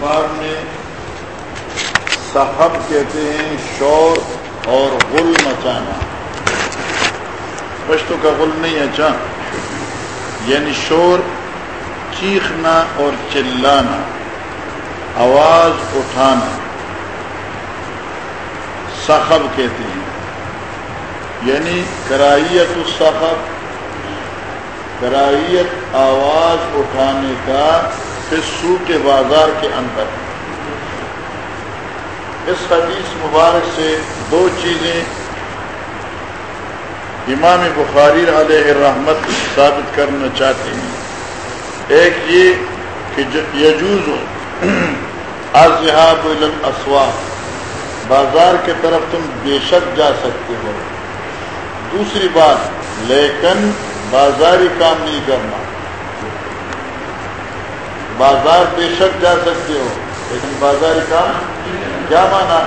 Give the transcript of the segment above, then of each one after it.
باب میں صحب کہتے ہیں شور اور غل مچانا۔ پشتوں کا غل نہیں اچا یعنی شور، چیخنا اور چلانا۔ آواز اٹھانا۔ صحب کہتے ہیں۔ یعنی کرائیت الصحب کرائیت آواز اٹھانے کا سو کے بازار کے اندر۔ اس حدیث مبارک سے دو چیزیں امام بخاری علیہ رحمت ثابت کرنا چاہتے ہیں۔ ایک یہ کہ یجوز ازحاب الاسواق بازار کے طرف تم بے شک جا سکتے ہو۔ دوسری بات، لیکن بازاری کام نہیں کرنا۔ بازار بے شک جا سکتے ہو، لیکن بازاری کام کیا مانا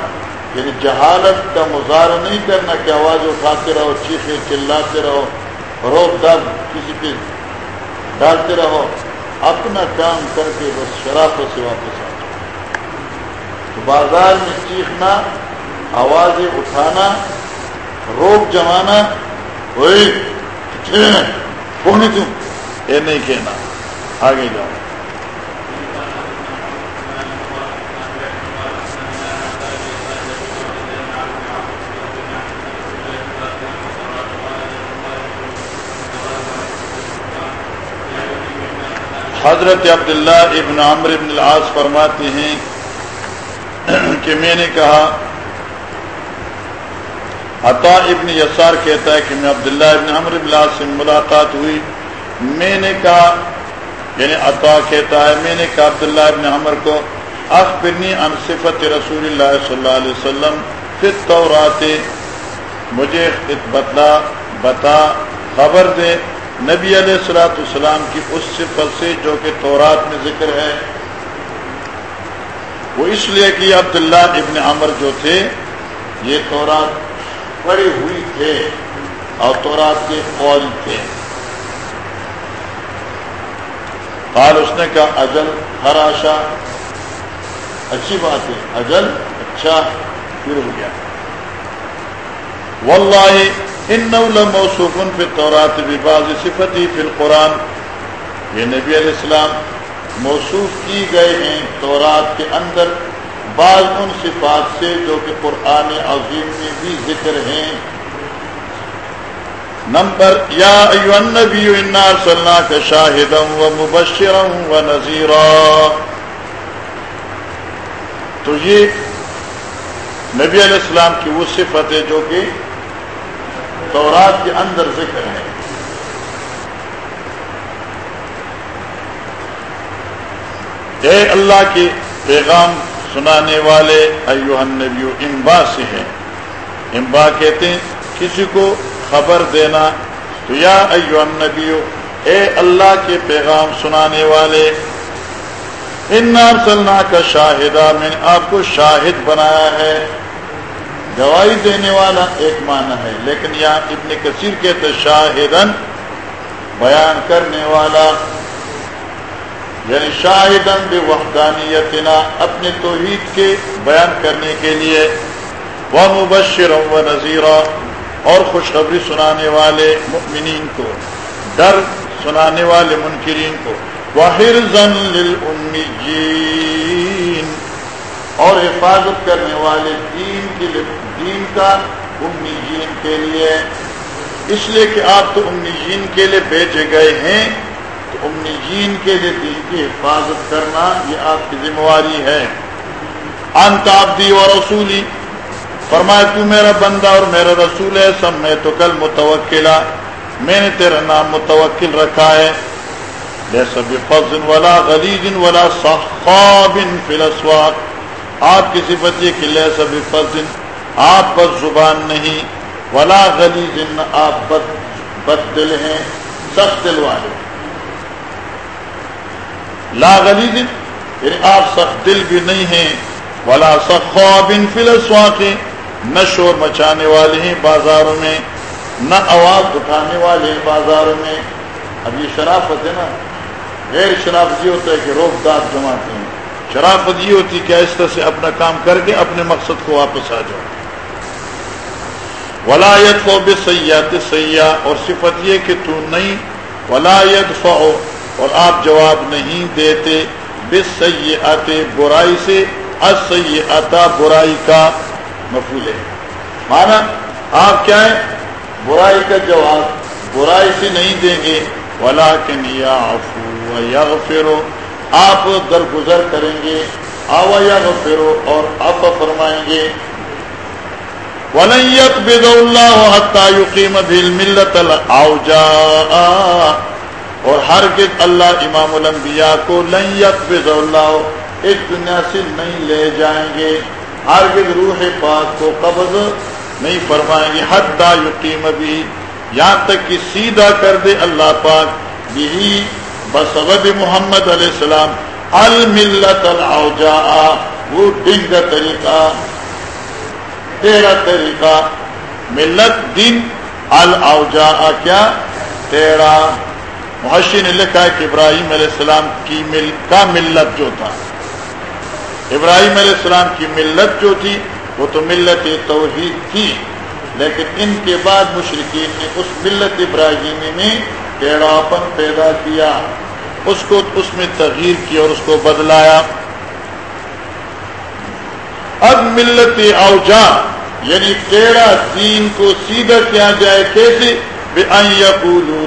یعنی جہالت کا مظاہرہ نہیں کرنا کہ آواز اٹھاتے رہو چیخے چلاتے رہو، روک دم، کسی پہ ڈالتے رہو، اپنا کام کر کے بس شرافت سے واپس آ تو بازار میں چیخنا، آوازیں اٹھانا، روک جمانا وہی تم یہ نہیں کہنا، آگے جاؤ۔ حضرت عبداللہ ابن عمر ابن العاص فرماتے ہیں کہ میں نے کہا، عطا ابن یسار کہتا ہے کہ میں عبداللہ ابن عمر ابن العاص سے ملاقات ہوئی۔ میں نے کہا یعنی عطا کہتا ہے، میں نے کہا عبداللہ ابن عمر کو، اخبرنی عن صفت رسول اللہ صلی اللہ علیہ وسلم پھر تو مجھے بتلا، بتا، خبر دے۔ نبی علیہ السلاۃ السلام کی اس صفت سے جو کہ تورات میں ذکر ہے، وہ اس لیے کہ عبداللہ ابن عمر جو تھے، یہ تورات پڑی ہوئی تھے اور تورات کے قول تھے۔ قال اس نے کہا، اجل ہر آشا۔ اچھی بات ہے، اجل اچھا پھر ہو گیا۔ واللہ موصوف فی تورات ببعض صفتی فی القرآن۔ یہ نبی علیہ السلام موصوف کی گئے ہیں تورات کے اندر بعض ان صفات سے جو کہ قرآن عظیم میں بھی ذکر ہیں۔ نمبر، یا ایو النبی، انا ارسلناک شاہدا و مبشرا و نذیرا۔ تو یہ نبی علیہ السلام کی وہ صفت ہے جو کہ تورات کے اندر ذکر ہے۔ اے اللہ کے پیغام سنانے والے ایو النبی امبا سے ہیں۔ امبا کہتے ہیں، کسی کو خبر دینا تو یا ایو النبی اے اللہ کے پیغام سنانے والے ان سلنا کا شاہدہ میں نے آپ کو شاہد بنایا ہے۔ گواہی دینے والا ایک معنی ہے، لیکن یہاں ابن کثیر کہتے شاہدن، بیان کرنے والا یعنی شاہدن بے وحدانیتنا اپنے توحید کے بیان کرنے کے لیے وہ مبشر و نذیرہ اور خوشخبری سنانے والے مؤمنین کو، ڈر سنانے والے منکرین کو واہر زن اور حفاظت کرنے والے دین کے دین کا امی جین کے لیے۔ اس لیے کہ آپ تو امی جین کے لیے بیچے گئے ہیں، تو امی جین کے لیے دین کی حفاظت کرنا یہ آپ کی ذمہ داری ہے۔ انتابدی اور رسولی فرمائے تو میرا بندہ اور میرا رسول ہے، سب میں تو کل متوکلا میں نے تیرا نام متوکل رکھا ہے۔ سب فضن والا غلیجن والا صحاب فلسوات آپ کی صفت یہ کہ لے سب فضن آپ بد زبان نہیں، ولا غلی جن آپ بد بد دل ہیں، سخت دل والے لا غلی جن یعنی آپ سخت دل بھی نہیں ہیں، ولا سخواب فلسوا کے نہ شور مچانے والے ہیں بازاروں میں، نہ آواز اٹھانے والے ہیں بازاروں میں۔ اب یہ شرافت ہے نا، غیر شرافت یہ ہوتا ہے کہ روک داد جماتے ہیں شرافت یہ ہوتی کہ آہستہ سے اپنا کام کر کے اپنے مقصد کو واپس آ جاؤ۔ ولایت فو بے سیاحت سیاح اور صفت یہ کہ تو نہیں ولایت فو اور آپ جواب نہیں دیتے بے سیاحت برائی سے۔ اصیاتا برائی کا مفول ہے۔ مانا آپ کیا ہے برائی کا جواب، برائی سے نہیں دیں گے۔ ولا کے نیا آفو یا آپ درگزر کریں گے آوا یا پھرو اور آپ فرمائیں گے۔ وليت بد الله حتى يقيم بالملة الاوجاء اور ہر اللہ امام الانبیاء کو لنیت بد اللہ اس دنیا سے نہیں لے جائیں گے۔ ہر روح پاک کو قبض نہیں فرمائیں گے۔ حتی یقیم بھی یہاں تک کہ سیدھا کر دے اللہ پاک۔ یہی بسبب محمد علیہ السلام، الملت الاوجاء وہ ڈنگ طریقہ، تیرا طریقہ، ملت دن الاوجا کیا؟ تیرا، محشی نے لکھا ہے کہ ابراہیم علیہ السلام کی مل، کا ملت جو تھا۔ ابراہیم علیہ السلام کی ملت جو تھی، وہ تو ملت توحید تھی، لیکن ان کے بعد مشرقین نے اس ملت ابراہیمی میں ٹیڑھاپن پیدا کیا۔ اس کو اس میں تغیر کی اور اس کو بدلایا۔ اب ملت اوجا یعنی تیرا دین کو سیدھا کیا جائے کیسے؟ بے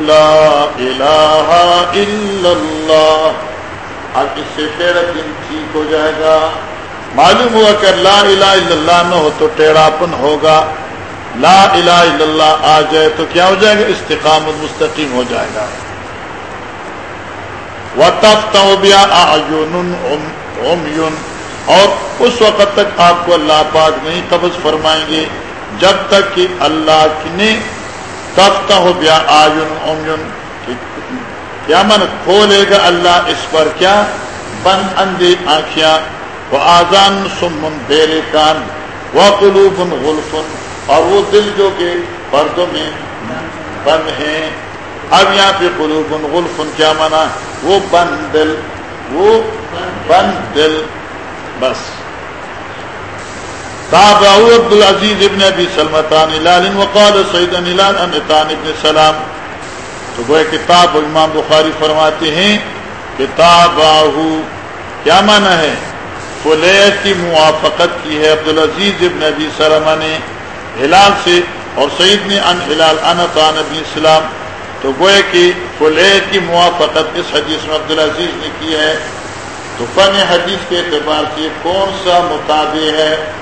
لا الہ الا اللہ۔ اب اس سے تیرا دین ٹھیک ہو جائے گا۔ معلوم ہوا کہ لا الہ الا اللہ نہ ہو تو ٹیڑھاپن ہوگا۔ لا الہ الا اللہ آ جائے تو کیا ہو جائے گا؟ استقامت مستقیم ہو جائے گا۔ اور اس وقت تک آپ کو اللہ پاک نہیں قبض فرمائیں گے، جب تک کہ اللہ نے تفتہ ہو بیا آیون آئن کیا من کھولے گا اللہ، اس پر کیا؟ بند اندے آنکھیاں۔ وہ آزان سمن بیرے کان وہ قلوب غلفن اور وہ دل جو کہ پردوں میں بند ہیں۔ اب یہاں پہ قلوب غلفن کیا مانا؟ وہ بند دل، وہ بند دل، بس۔ تابعو عبد العزیز ابن ابی سلمتان الال وقال سیدن الال انتان ابن سلام۔ تو وہ کتاب امام بخاری فرماتے ہیں کتاباہو کیا معنی ہے؟ فلیح کی موافقت کی ہے۔ عبد العزیز ابن ابی سلمہ نے ہلال سے اور سعید نے ان ہلال انتان ابن سلام۔ تو گوئے کہ فلیح کی موافقت اس حدیث میں عبد العزیز نے کی ہے؟ تو فن حدیث کے اعتبار سے کون سا مطابع ہے؟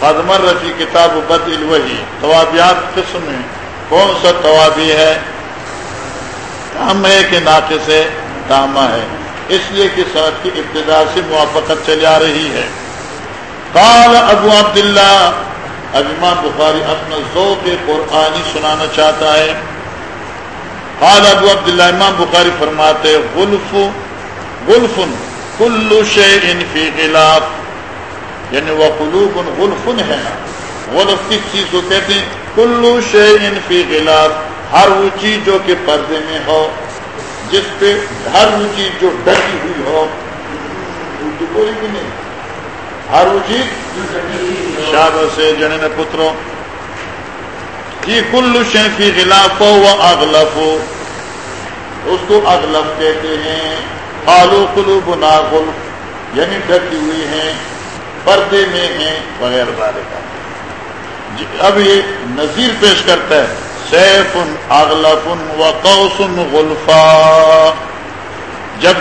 قدمر رفی کتاب بد الوحی توابیات قسم میں؟ کون سا توابی ہے؟ کام ہے کہ ناقص ہے تامہ ہے۔ اس لیے کہ سڑک کی ابتدا سے موافقت چلی آ رہی ہے۔ قال ابو عبداللہ اب امام بخاری اپنا ذوق قرآنی سنانا چاہتا ہے۔ قال ابو عبداللہ، امام بخاری فرماتے غلف غلف کل شیء فی غلاف. یعنی وہ قلوب غلف ہے۔ نا غلف کس چیز کو کہتے ہیں؟ کلو شیء فی غلاف، ہر وہ چیز جو کہ پردے میں ہو، جس پہ ہر وہ چیز جو ڈکی ہوئی ہو۔ اردو بولی بھی نہیں۔ ہر وہ چیز شاب سے جنن پتروں یہ کل شیفی غلاف ہو وہ اغلف اس کو اغلف کہتے ہیں۔ آلو کلو بنا یعنی ڈکی ہوئی ہیں، پردے میں ہیں، وغیرہ بارے کا جی اب یہ نظیر پیش کرتا ہے۔ سیف اغلف و قوسن غلفا۔ جب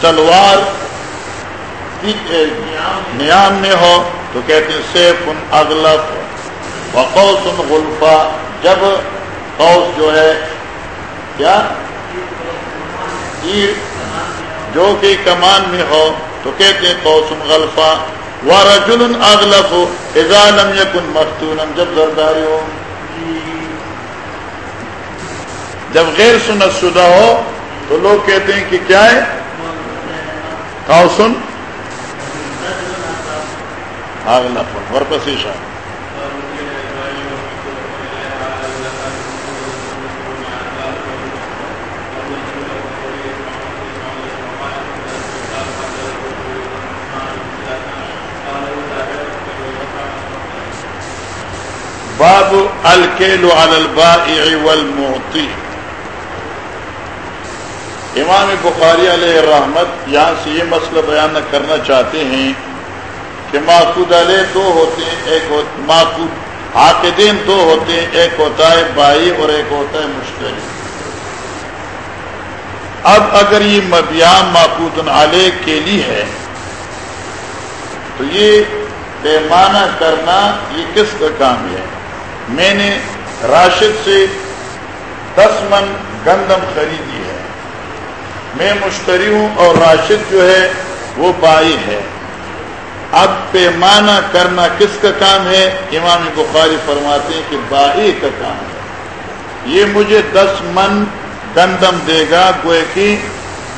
تلوار نیام میں ہو تو کہتے ہیں سیف اغلف و قوسن غلفا جب قوس جو ہے، کیا؟ تیر جو کہ کمان میں ہو، تو کہتے ہیں قوسن غلفا و رجل اغلف ہو لم یکن مختون جب زرداری ہو۔ جب غیر سنت شدہ ہو، تو لوگ کہتے ہیں کہ کیا ہے؟ قوسن آغلا پن ورپسی شان باب الکیل علی البائع والمعطی۔ امام بخاری علیہ رحمت یہاں سے یہ مسئلہ بیان کرنا چاہتے ہیں۔ کہ معقود علیہ دو ہوتے ہیں، ایک معقود عاقدین دو ہوتے ہیں، ایک ہوتا ہے بائی اور ایک ہوتا ہے مشتری۔ اب اگر یہ مبیام معقود علیہ کے لیے ہے، تو یہ پیمانہ کرنا یہ کس کا کام ہے؟ میں نے راشد سے دس من گندم خریدی ہے۔ میں مشتری ہوں اور راشد جو ہے وہ بائی ہے۔ اب پیمانہ کرنا کس کا کام ہے؟ امام بخاری فرماتے ہیں کہ بائی کا کام ہے۔ یہ مجھے دس من گندم دے گا، گوئے کہ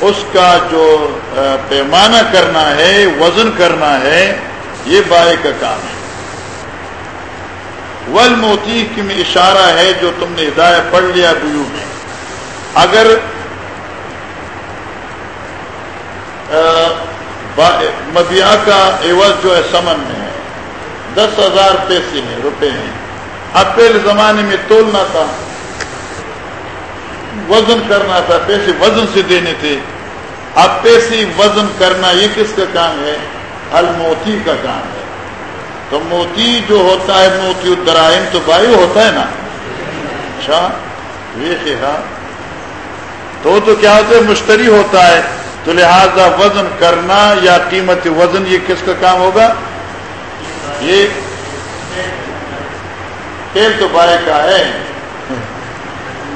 اس کا جو پیمانہ کرنا ہے، وزن کرنا ہے، یہ بائی کا کام ہے۔ ول موتی کی میں اشارہ ہے جو تم نے ہدایت پڑھ لیا بیو میں۔ اگر مبیا کا عوض جو ہے سمن میں ہے۔ دس ہزار پیسے ہیں، روپے ہیں۔ اب پہلے زمانے میں تولنا تھا۔ وزن کرنا تھا، پیسے وزن سے دینے تھے۔ اب پیسے وزن کرنا یہ کس کا کام ہے؟ الموتی کا کام ہے۔ تو موتی جو ہوتا ہے، موتی الدرائم تو بایو ہوتا ہے نا۔ اچھا یہ ہاں۔ تو تو کیا ہوتا ہے؟ مشتری ہوتا ہے۔ تو لہذا وزن کرنا یا قیمت وزن یہ کس کا کام ہوگا؟ یہ تیل تو بائے کا ہے،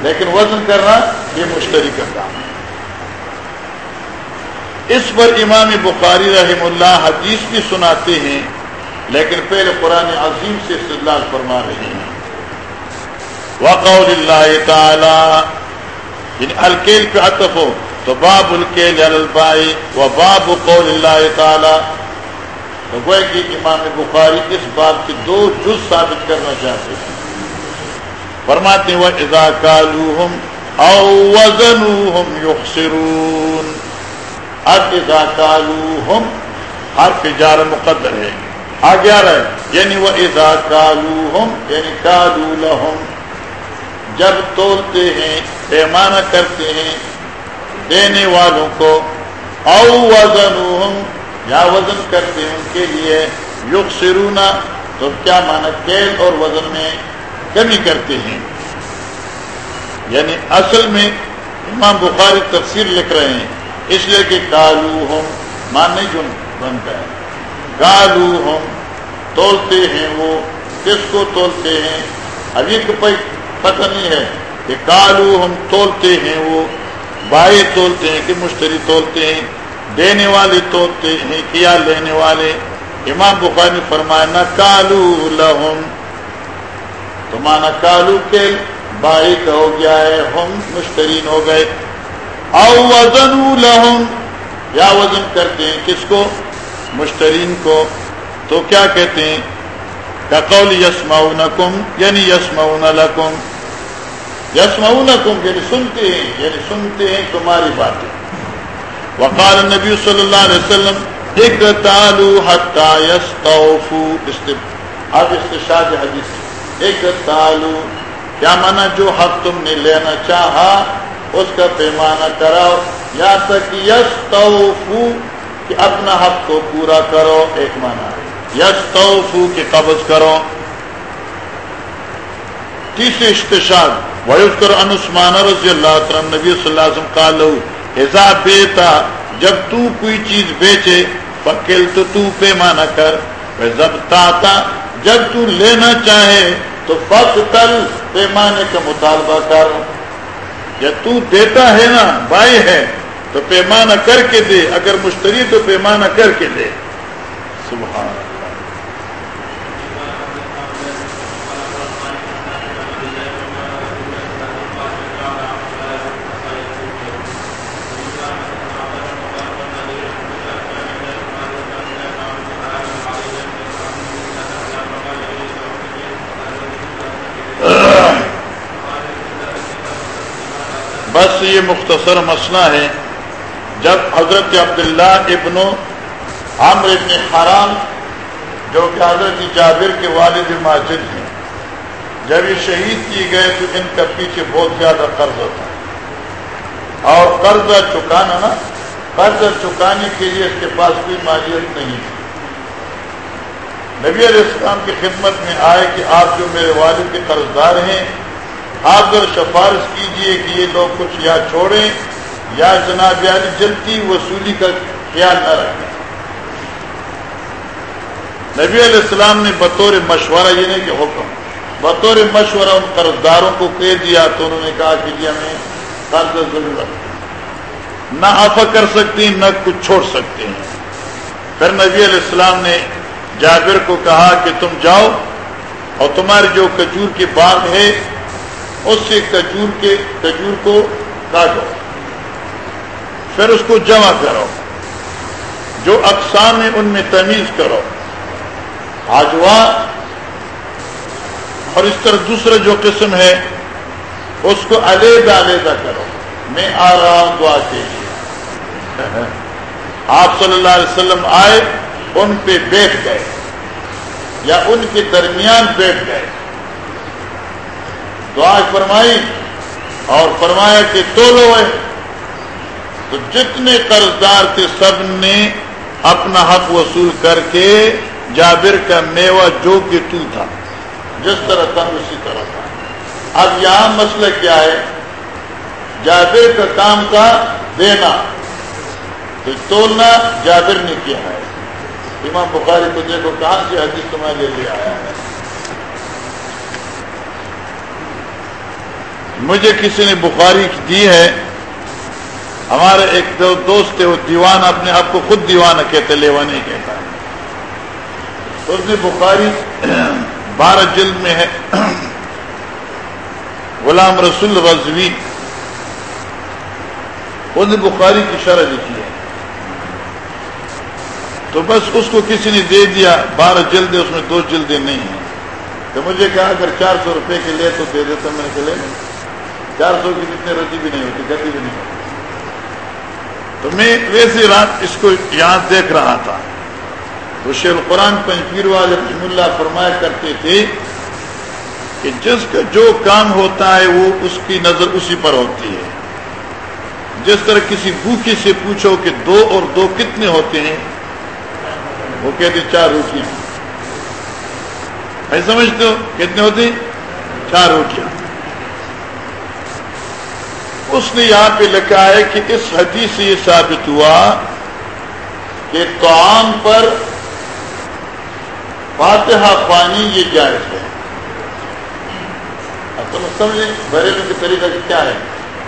لیکن وزن کرنا یہ مشتری کا کام ہے۔ اس پر امام بخاری رحم اللہ حدیث بھی سناتے ہیں، لیکن پہلے قرآن عظیم سے استدلال فرما رہے ہیں۔ وقول اللہ تعالی یعنی الکیل پہ عطف ہو۔ تو باب الکیل البائی و باب قول اللہ تعالی۔ تو گوئے کہ امام بخاری اس بات کے دو جز ثابت کرنا چاہتے ہیں۔ فرماتے ہیں وہ اذا کالوہم او وزنوہم یخسرون اب اذا کالوہم حرف جار مقدر ہے۔ آگے آ رہا ہے۔ یعنی وہ اذا کالو ہم یعنی کالو لہم جب تولتے ہیں، پیمانہ کرتے ہیں دینے والوں کو او وزن یا وزن کرتے ہیں ان کے لیے یوگ سرونا تو کیا مانا کیل اور وزن میں کمی کرتے ہیں؟ یعنی اصل میں امام بخاری تفسیر لکھ رہے ہیں، اس لیے کہ کالو ہم مان نہیں جو بنتا ہے گالو ہم تولتے ہیں وہ، کس کو تولتے ہیں؟ ابھی کوئی پتہ نہیں ہے کہ کالو ہم تولتے ہیں وہ بائیں تولتے ہیں کہ مشتری تولتے ہیں، دینے والے تولتے ہیں کیا لینے والے۔ امام بخاری نے فرمایا، نہ کالو لہم۔ تو مانا کالو کے بائی کا ہو گیا ہے، ہم مشترین ہو گئے۔ او وزن لہم۔ یا وزن کرتے ہیں کس کو؟ مشترین کو۔ تو کیا کہتے ہیں؟ کقول یسمعون کم یعنی یسمعون لکم۔ یسمعون کم یعنی سنتے ہیں یعنی سنتے ہیں تمہاری باتیں۔ وقال نبی صلی اللہ علیہ وسلم ایک تالو حتی یستوفو استب اب استشاد حدیث ایک تالو کیا مانا؟ جو حق تم نے لینا چاہا، اس کا پیمانہ کراؤ۔ یا تک یستوفو کہ اپنا حق کو پورا کرو، ایک مانا یس توفو کی قبض کرو۔ تیسرے اشتشاد ویذکر ان عثمان رضی اللہ عنہ نبی صلی اللہ علیہ وسلم قالو اذا بیتا جب تو کوئی چیز بیچے فکل تو تو پیمانہ کر وزبتاتا جب تو لینا چاہے، تو فقتل پیمانے کا مطالبہ کر۔ یا تو دیتا ہے نا، بائی ہے، تو پیمانہ کر کے دے، اگر مشتری تو پیمانہ کر کے دے۔ سبحان بس یہ مختصر مسئلہ ہے۔ جب حضرت عبداللہ ابن عمر ابن حرام، جو کہ حضرت جابر کے والد ماجد ہیں، جب یہ شہید کیے گئے تو ان کا پیچھے بہت زیادہ قرض تھا اور قرضہ چکانا نا قرضہ چکانے کے لیے اس کے پاس کوئی مالیت نہیں تھی نبی علیہ السلام کی خدمت میں آئے کہ آپ جو میرے والد کے قرض دار ہیں آپ ذرا سفارش کیجیے کہ یہ لوگ کچھ یا چھوڑیں یا جناب یعنی علی جلدی وصولی کا خیال نہ رکھیں۔ نبی علیہ السلام نے بطور مشورہ، یہ نہیں کہ حکم، بطور مشورہ ان قرض داروں کو کہہ دیا تو انہوں نے کہا کہ جی ہمیں قرض ضرورت نہ آفا کر سکتی نہ کچھ چھوڑ سکتے ہیں۔ پھر نبی علیہ السلام نے جابر کو کہا کہ تم جاؤ اور تمہاری جو کجور کی باغ ہے اس سے کجور کے کجور کو کاٹو۔ پھر اس کو جمع کرو۔ جو اقسام ہے ان میں تمیز کرو۔ آجوا اور اس طرح دوسرا جو قسم ہے، اس کو علیحدہ علیحدہ کرو۔ میں آ رہا ہوں دعا کے لیے آپ صلی اللہ علیہ وسلم آئے، ان پہ بیٹھ گئے۔ یا ان کے درمیان بیٹھ گئے۔ دعا فرمائی اور فرمایا کہ تو لو تو جتنے قرض دار تھے سب نے اپنا حق وصول کر کے جابر کا میوہ جو کہ تو تھا۔ جس طرح تھا، اسی طرح تھا۔ اب یہاں مسئلہ کیا ہے؟ جابر کا کام تھا دینا۔ تو تولنا جابر نے کیا ہے۔ امام بخاری کو دیکھو، کہاں سے حدیث تمہارے لے آیا ہے؟ مجھے کسی نے بخاری دی ہے، ہمارے ایک دو دوست تھے وہ دیوان اپنے آپ کو خود دیوان کہتے لیوا نہیں کہتا ہے۔ اس نے بخاری بارہ جلد میں ہے۔ غلام رسول رضوی اس نے بخاری کی شرح لکھی ہے۔ تو بس اس کو کسی نے دے دیا، بارہ جلدیں اس میں دو جلدیں نہیں ہیں۔ تو مجھے کہا، اگر چار سو روپے کے لے تو دے دیتا، میں نے لے چار سو کی جتنے رسی بھی نہیں ہوتی گدی بھی نہیں ہوتی۔ تو میں ویسے رات اس کو یہاں دیکھ رہا تھا۔ تو شیر القرآن پنچیر والے رحم اللہ فرمایا کرتے تھے کہ جس کا جو کام ہوتا ہے وہ اس کی نظر اسی پر ہوتی ہے۔ جس طرح کسی بھوکی سے پوچھو کہ دو اور دو کتنے ہوتے ہیں، وہ کہتے چار روٹیاں۔ سمجھتے ہو کتنے ہوتی چار روٹیاں۔ اس نے یہاں پہ لکھا ہے کہ اس حدیث سے یہ ثابت ہوا کہ توام پر فاتحہ پانی یہ جائز ہے۔ اب تم سمجھیں بریلو کے طریقہ کیا ہے؟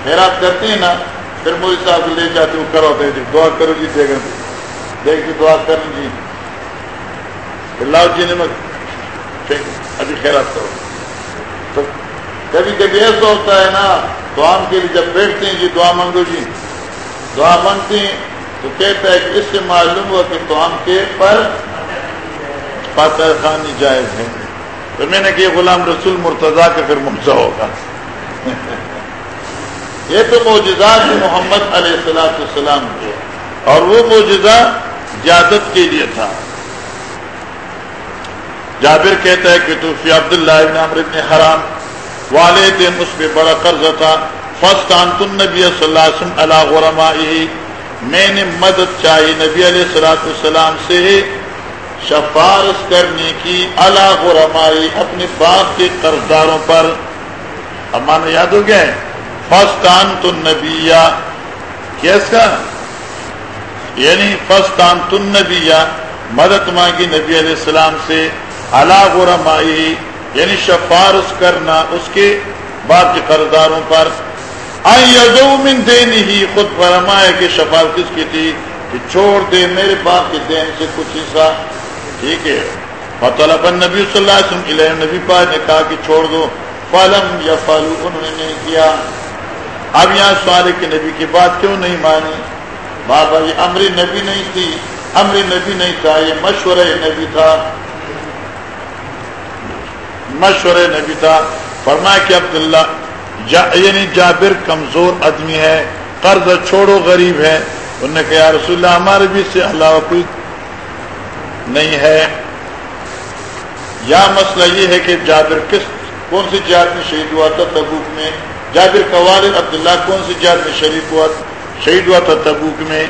خیرات کرتے ہیں نا، پھر مودی صاحب لے جاتے ہو کرو دعا کرو جی دے گا۔ دیکھ کے دعا کر جی۔ اللہ جی نے ابھی خیرات کرو۔ کبھی کبھی ایسا ہوتا ہے نا، دعا کے لیے جب بیٹھتے ہیں جی دعا مانگو جی۔ دعا مانگتے ہیں تو کہتا ہے کہ اس سے معلوم ہوا کہ دعا کے پر فاتح خانی جائز ہے۔ تو میں نے کہ غلام رسول مرتضی کا پھر مرزا ہوگا۔ یہ تو موجزات محمد علیہ السلام السلام کے۔ اور وہ موجزہ جادت کے لیے تھا۔ جابر کہتا ہے کہ تو فی عبداللہ ابن عمر ابن حرام والے دن اس پہ بڑا قرض تھا۔ فستان تن نبی صلی اللہ علیہ وسلم علی غرمائی میں نے مدد چاہی نبی علیہ السلاۃ السلام سے شفارش کرنے کی اللہ غرمائی اپنے باپ کے قرض داروں پر۔ اب مانا یاد ہو گیا فستان تن نبی۔ کیس کا یعنی فستان تن نبی۔ مدد مانگی نبی علیہ السلام سے اللہ غرمائی یعنی شفارش کرنا اس کے بعد قرضداروں پر. من دین ہی، خود فرمائے کہ شفار کس کی تھی؟ کہ چھوڑ دے میرے باپ کے دین سے کچھ حصہ. ٹھیک ہے. مطلب نبی صلی اللہ علیہ وسلم علیہ نبی پاک نے کہا کہ چھوڑ دو. فلم یا فالو انہوں نے نہیں کیا. اب یہاں سوال کے نبی کی بات کیوں نہیں مانی؟ بابا، یہ امر نبی نہیں تھی. امر نبی نہیں تھا، یہ مشورہ نبی تھا. مشورے نبی تھا فرمایا کہ عبداللہ، جا یعنی جابر کمزور آدمی ہے، قرض چھوڑو، غریب ہے۔ انہوں نے کہا رسول اللہ ہمارے بھی سے علاوہ کوئی نہیں ہے۔ یا مسئلہ یہ ہے کہ جابر کس، کون سی جہاد میں شہید ہوا تھا تبوک میں؟ جابر کا والد عبداللہ کون سی جہاد میں شریف ہوا، شہید ہوا تھا تبوک میں؟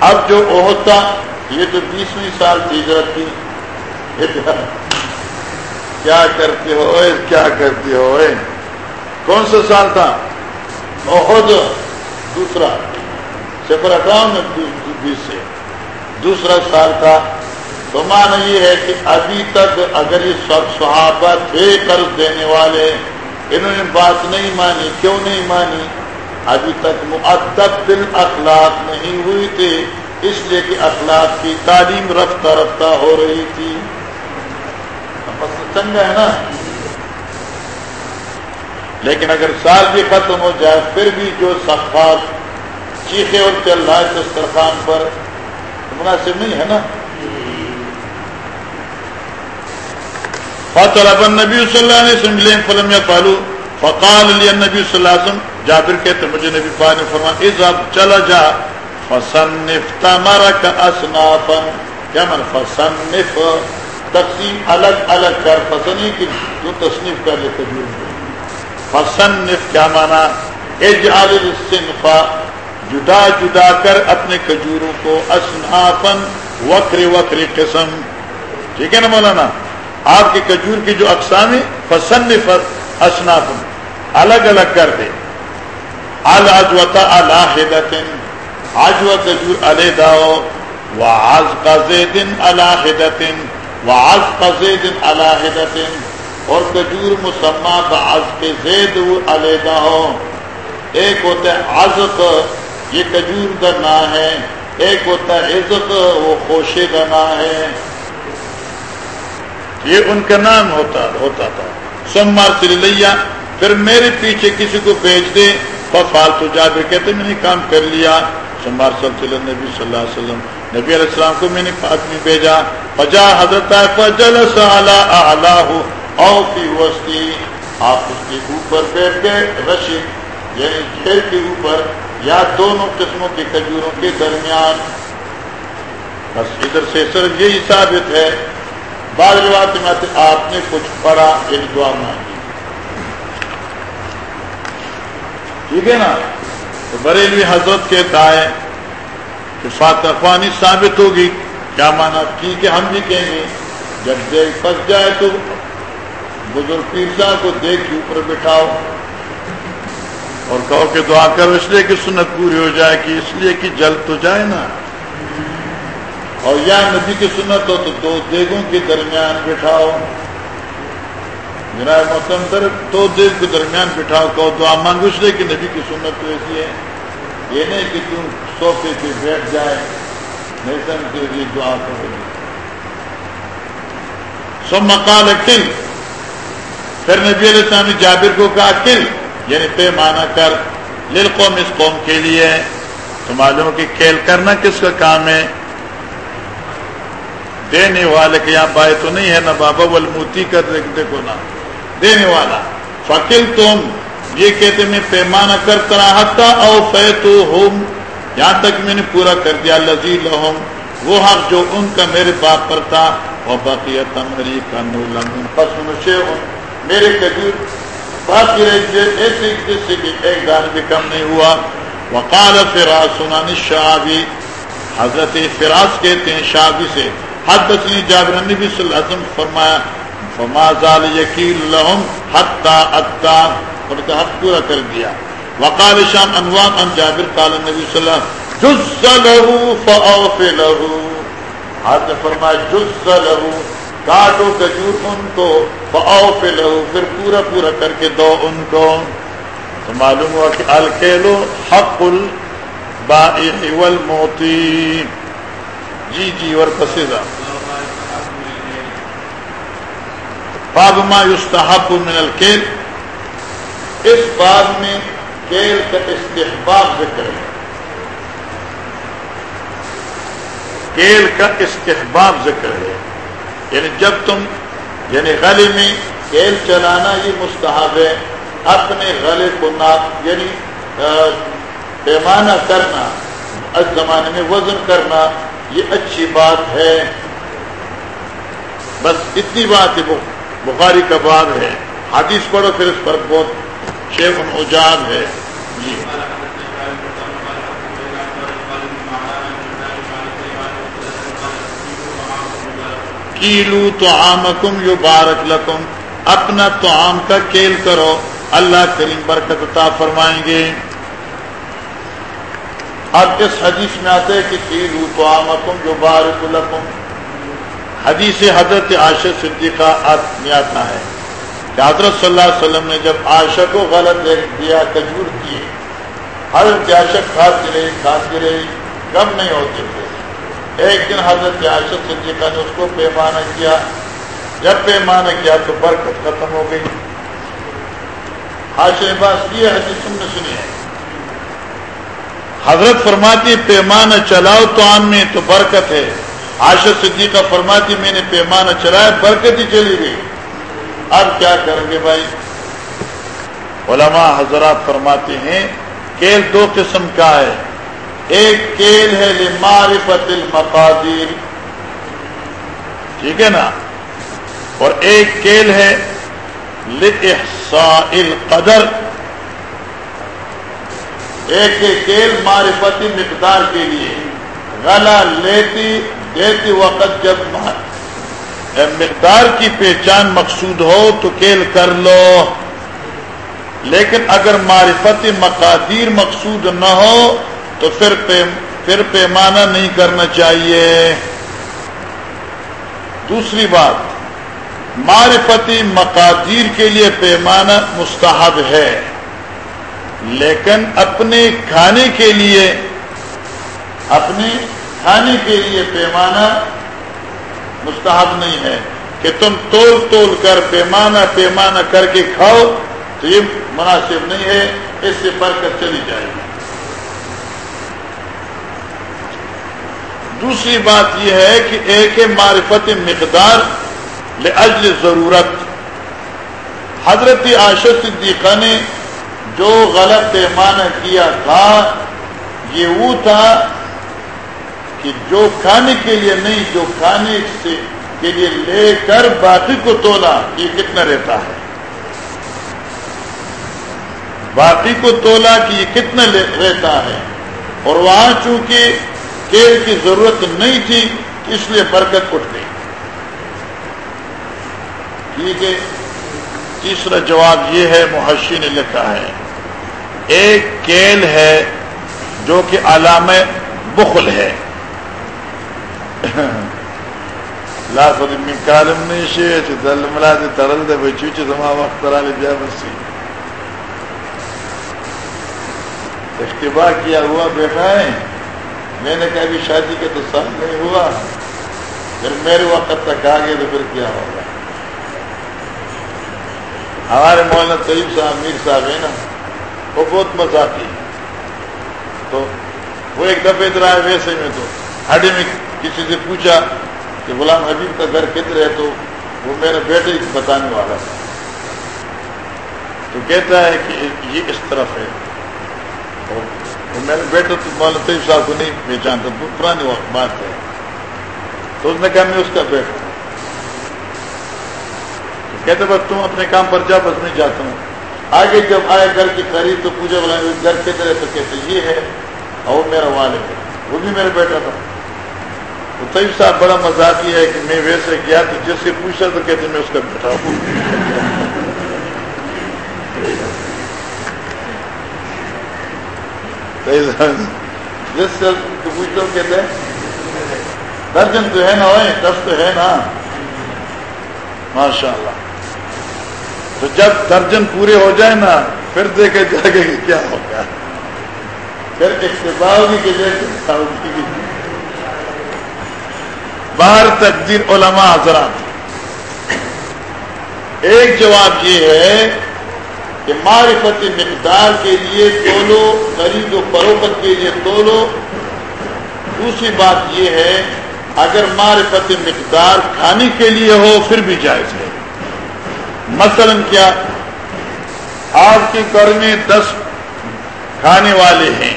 اب جو عہد تھا، یہ تو بیسویں سال ہجرت تھی۔ کیا کرتے ہو کیا کرتے ہو کون سا سال تھا؟ عہد، دوسرا۔ سفر اٹھاؤ بیس سے۔ دوسرا سال تھا۔ تو مان یہ ہے کہ ابھی تک اگر یہ سب صحابہ تھے قرض دینے والے، انہوں نے بات نہیں مانی، کیوں نہیں مانی؟ ابھی تک معدب دل اخلاق نہیں ہوئی تھی، اس لیے کہ اخلاق کی تعلیم رفتہ رفتہ ہو رہی تھی۔ چنگا ہے نا۔ لیکن اگر سال بھی ختم ہو جائے، پھر بھی جو صفات چیخے اور چل رہا ہے دسترخوان پر، مناسب نہیں ہے نا۔ فطلب النبی صلی اللہ علیہ وسلم لیم فلم یفعلوا فقال لی النبی صلی اللہ علیہ وسلم جابر کہتے مجھے نبی پاک نے فرمایا، اذا چلا جا فصنف تمرک اصنافا. کیا من فصنف؟ تقسیم الگ الگ کر فصنی کی جو تصنیف کر لے کجور فصنف کیا مانا اجعل الصنفا جدا جدا کر اپنے کجوروں کو اصنافا، وکر وکر قسم۔ ٹھیک ہے نا مولانا؟ آپ کی کجور کی جو اقسام ہے فسن اصناف الگ الگ کر دے۔ الجوتا الحدن آجو کجور علیحدہ وعز قزید الحدن وعز قزید الحدن اور کجور مسمہ بعض کے زید علیحدہ ایک ہوتا ہے عزق، یہ کجور کا نا ہے. ایک ہوتا ہے عزق، وہ خوشے کا نا ہے. یہ ان کا نام ہوتا ہوتا تھا. سوموار سے لیا پھر میرے پیچھے کسی کو بیچ دے تو فالتو جا بھی کہتے میں نے کام کر لیا۔ سوموار سلسلہ نبی صلی اللہ علیہ وسلم۔ نبی علیہ السلام کو میں نے آدمی بھیجا۔ فجا حضرت فجلس علی اعلیٰ او فی وسطی۔ آپ اس کے اوپر بیٹھ گئے، رشید یعنی گھیر کے اوپر یا دونوں قسموں کے کھجوروں کے درمیان۔ بس ادھر سے صرف یہی ثابت ہے۔ بعض روایت میں آپ نے کچھ پڑھا یعنی دعا مانگی۔ ٹھیک ہے نا؟ تو بریلوی حضرت کہتا ہے کہ فاتح خوانی ثابت ہوگی۔ کیا مانا؟ ٹھیک ہے، ہم بھی کہیں گے۔ جب دیکھ پھنس جائے تو بزرگ پیر صاحب کو دیکھ کے اوپر بٹھاؤ اور کہو کہ دعا کرو، اس لیے کہ سنت پوری ہو جائے کہ اس لیے کہ جلد تو جائے نا۔ اور یا نبی کی سنت ہو تو دو دیگوں کے درمیان بٹھاؤ۔ میرا موسم در دو دیگ کے درمیان بٹھاؤ کہو دعا مانگو اس لیے کہ نبی کی سنت تو ایسی ہے۔ یہ نہیں کہ تم سوفے پہ بیٹھ جائے، نہیں سمجھتے لیے دعا کرو۔ گی سب مکال کل پھر نبی علیہ السلام نے جابر کو کہا کل یعنی پیمانہ کر لل قوم اس قوم کے لیے۔ تو معلوم کہ کھیل کرنا کس کا کام ہے؟ دینے والے کے یہاں بائے تو نہیں ہے نا بابا ولموتی کر دیکھو نا۔ دینے والا۔ فکل تم یہ کہتے میں پیمانہ کرتا رہا تھا او فیتو ہوم یہاں تک میں نے پورا کر دیا لذیذ لہم، وہ حق جو ان کا میرے باپ پر تھا۔ وہ باقی تمری کا نولم پس میرے کجور باقی رہے ایسے جس کہ ایک دان بھی کم نہیں ہوا۔ وقال فراس سنانی شعبی حضرت فراس کہتے ہیں شعبی سے حدثني جابر النبي صلى الله عليه وسلم فرمایا فما زال يكيل لهم حتى اتى اور حق پورا کر دیا وقال شام انوان عن جابر قال النبي صلى الله عليه وسلم، جز له فاوف له حضرت فرمایا، جز له، کاٹو کجور ان کو فاوف له پھر پورا پورا کر کے دو ان کو. تو معلوم ہوا کہ الکیلو حق البائع والموتی. جی جی اور پسیزہ باب ما یستحب من الکیل اس باب میں کیل کا استحباب ذکر ہے. کیل کا استحباب ذکر ہے. یعنی جب تم یعنی غلی میں کیل چلانا یہ مستحب ہے، اپنے غلے کو ناپ یعنی پیمانہ کرنا، اس زمانے میں وزن کرنا، یہ اچھی بات ہے۔ بس اتنی بات ہے وہ۔ بخاری کا باب ہے۔ حدیث پڑھو پھر اس پر بہت شیخ اجاب ہے۔ جی۔ کیلو تو آمکم یو بارک لکم۔ اپنا تو آم کا کیل کرو۔ اللہ کریم برکت عطا فرمائیں گے۔ اب اس حدیث میں آتے کہ کیلو تو آمکم یو بارک لکم۔ حدیث حضرت عاشق صدیقہ میں آتا ہے کہ حضرت صلی اللہ علیہ وسلم نے جب عاشق کو غلط دیا کجور کیے، حضرت عاشق کھاتی رہی کھاتی رہی کم نہیں ہوتے تھے۔ ایک دن حضرت عاشق صدیقہ نے اس کو پیمانہ کیا۔ جب پیمانہ کیا تو برکت ختم ہو گئی۔ حاشر باس یہ حدیث تم نے سنی ہے۔ حضرت فرماتی پیمانہ چلاؤ تو عام میں تو برکت ہے۔ عاشق صدیقہ فرماتی میں نے پیمانہ چلایا، برکت ہی چلی گئی۔ اب کیا کریں گے بھائی؟ علماء حضرات فرماتے ہیں، کیل دو قسم کا ہے۔ ایک کیل ہے لمعرفت المقادیر۔ ٹھیک ہے نا؟ اور ایک کیل ہے لإحصاء القدر۔ ایک کیل معرفتی مقدار کے لیے۔ غلہ لیتی دیتی وقت جب مقدار کی پہچان مقصود ہو تو کیل کر لو۔ لیکن اگر معرفتی مقادیر مقصود نہ ہو تو پھر پھر پیمانہ نہیں کرنا چاہیے۔ دوسری بات، معرفتی مقادیر کے لیے پیمانہ مستحب ہے، لیکن اپنے کھانے کے لیے، اپنے کھانے کے لیے پیمانہ مستحب نہیں ہے کہ تم تول تول کر پیمانہ پیمانہ کر کے کھاؤ تو یہ مناسب نہیں ہے، اس سے برکت چلی جائے گی۔ دوسری بات یہ ہے کہ ایک معرفت مقدار لأجل ضرورت۔ حضرت عاشق صدیقہ نے جو غلط پیمانہ کیا تھا، یہ وہ تھا کہ جو کھانے کے لیے نہیں، جو کھانے سے کے لیے لے کر باقی کو تولا، یہ کتنا رہتا ہے؟ باقی کو تولا کہ یہ کتنا رہتا ہے؟ اور وہاں چونکہ تیل کی ضرورت نہیں تھی، اس لیے برکت اٹھ گئی۔ ٹھیک ہے، تیسرا جواب یہ ہے، محشی نے لکھا ہے، ایک کیل ہے جو کہ علام بخل ہے۔ لا خود من کالم نہیں ترل دے بچی زما وقت بیا بسی. اختبا کیا ہوا بیٹھا ہے میں نے کہا ابھی شادی کے تو سال نہیں ہوا۔ پھر میرے وقت تک آ گئے تو پھر کیا ہوگا؟ ہمارے مولانا طیب صاحب میر صاحب ہے نا، وہ بہت مزاقی تو وہ ایک دفعہ ادھر آئے ویسے میں تو ہڈی میں کسی سے پوچھا کہ غلام حبیب کا گھر کدھر ہے تو وہ میرا بیٹے بتانے والا تھا تو کہتا ہے کہ یہ اس طرف ہے۔ میرے بیٹا تو مولانا طیب صاحب کو نہیں پہچانتا، تو پرانی بات ہے۔ تو اس نے کہا، میں اس کا بیٹا کہتے بس تم اپنے کام پر جا، بس میں جاتا ہوں۔ آگے جب آئے گھر کی خرید تو پوجا بلا گھر کے طرح تو کہتے یہ ہے اور میرا والد ہے۔ وہ بھی میرا بیٹا تھا۔ تو طیب صاحب، بڑا مزاقی ہے کہ میں ویسے گیا تو جس سے پوچھا تو کہتے میں اس کا بیٹا ہوں۔ جس سے پوچھو کہتے درجن تو ہے نا دس تو ہے نا۔ ماشاء اللہ تو جب درجن پورے ہو جائے نا، پھر دیکھے جائے گا کہ کیا ہوگا۔ پھر اقتبا ہوگی کہ جیسے ہوگی باہر تقدیر علماء حضرات ایک جواب یہ ہے کہ معرفت مقدار کے لیے تولو خرید و فروخت کے لیے تولو دوسری بات یہ ہے، اگر معرفت مقدار کھانے کے لیے ہو، پھر بھی جائز ہے۔ مثلا کیا آپ کے گھر میں دس کھانے والے ہیں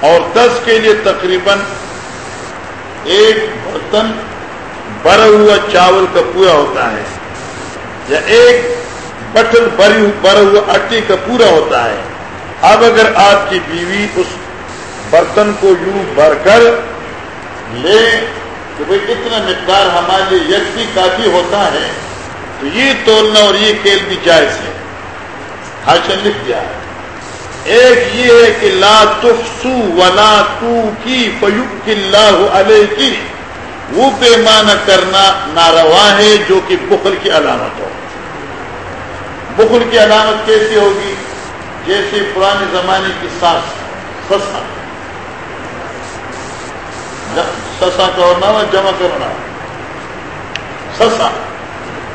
اور دس کے لیے تقریباً ایک برتن بھرا ہوا چاول کا پورا ہوتا ہے، یا ایک بٹل بھرا ہوا اٹی کا پورا ہوتا ہے۔ اب اگر آپ کی بیوی اس برتن کو یوں بھر کر لے کہ بھائی اتنا مقدار ہمارے لیے یکسی کافی ہوتا ہے، تو یہ تولنا اور یہ کھیل بھی جائز ہے۔ حاشن لکھ دیا۔ ہے ایک یہ ہے کہ لا تفسو ولا تو کی فیوک اللہ علیہ کی وہ پیمانہ کرنا ناروا ہے جو کہ بخل کی علامت ہو۔ بخل کی علامت کیسی ہوگی؟ جیسے پرانے زمانے کی ساس، سسا۔ سسا کرنا جمع کرنا سسا۔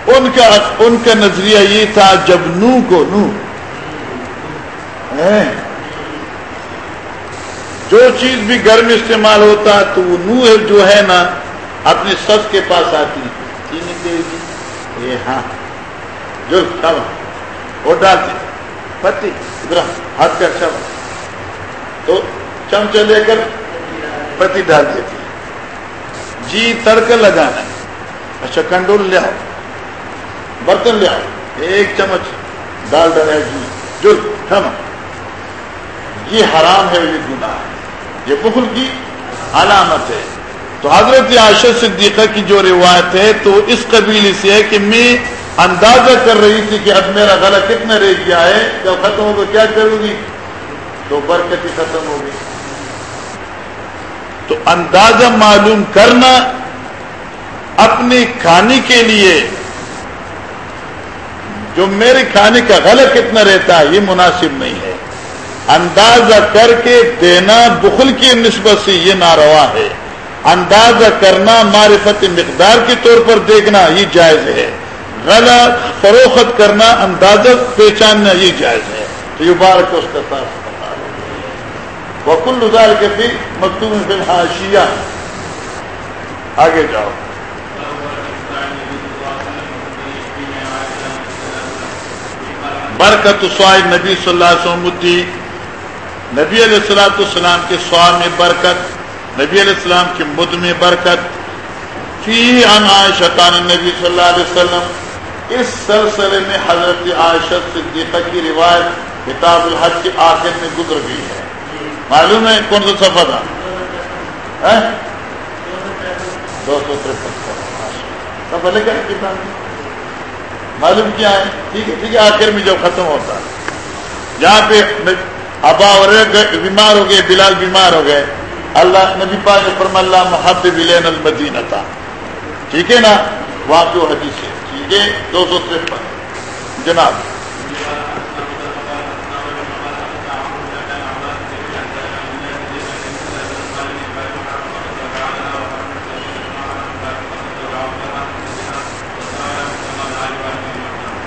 ان کا ان کا نظریہ یہ تھا، جب نو کو نو۔ جو چیز بھی گھر میں استعمال ہوتا تو وہ نو جو ہے نا اپنی سس کے پاس آتی چینی دے دی۔ یہ ہاں۔ جو شب وہ ڈالتی۔ پتی ہاتھ کا اچھا۔ تو چمچے لے کر پتی ڈال دیتی۔ جی تڑکا لگانا۔ اچھا کنڈول لے آؤ۔ برتن لے آؤ۔ ایک چمچ ڈال ڈالے۔ جی جو تھم۔ یہ حرام ہے، یہ گناہ ہے۔ یہ بخل کی علامت ہے۔ تو حضرت عاشر صدیقہ کی جو روایت ہے تو اس قبیلے سے ہے کہ میں اندازہ کر رہی تھی کہ اب میرا گلا کتنا رہ گیا ہے، جب ختم ہوگا کیا کروں گی؟ تو برکت ہی ختم ہوگی تو اندازہ معلوم کرنا اپنے کھانے کے لیے جو میرے کھانے کا غلط کتنا رہتا ہے، یہ مناسب نہیں ہے۔ اندازہ کر کے دینا بخل کی نسبت سے یہ ناروا ہے۔ اندازہ کرنا معرفت مقدار کے طور پر دیکھنا یہ جائز ہے۔ غلط فروخت کرنا اندازہ پہچاننا یہ جائز ہے۔ تو یہ بار کو اس کا وکل ادار کے پھر مکتوب بالحاشیہ آگے جاؤ۔ برکت سوائے نبی صلی اللہ علیہ وسلم نبی علیہ السلاۃ السلام کے سوال میں برکت۔ نبی علیہ السلام کی مد میں برکت فی ان عائشتان نبی صلی اللہ علیہ وسلم۔ اس سلسلے میں حضرت عائشت صدیقہ کی روایت کتاب الحج کے آخر میں گزر گئی ہے۔ معلوم ہے کون سا سفر تھا؟ دو سو ترپن سفر لے کر کتاب معلوم کیا ہے؟ ٹھیک ہے ٹھیک ہے، آخر میں جب ختم ہوتا ہے۔ جہاں پہ ابا اور بیمار ہو گئے، بلال بیمار ہو گئے۔ اللہ نبی پاک فرم اللہ محب المدینہ تھا ٹھیک ہے نا؟ وہاں جو حدیث ہے ٹھیک ہے؟ دو سو ترپن جناب۔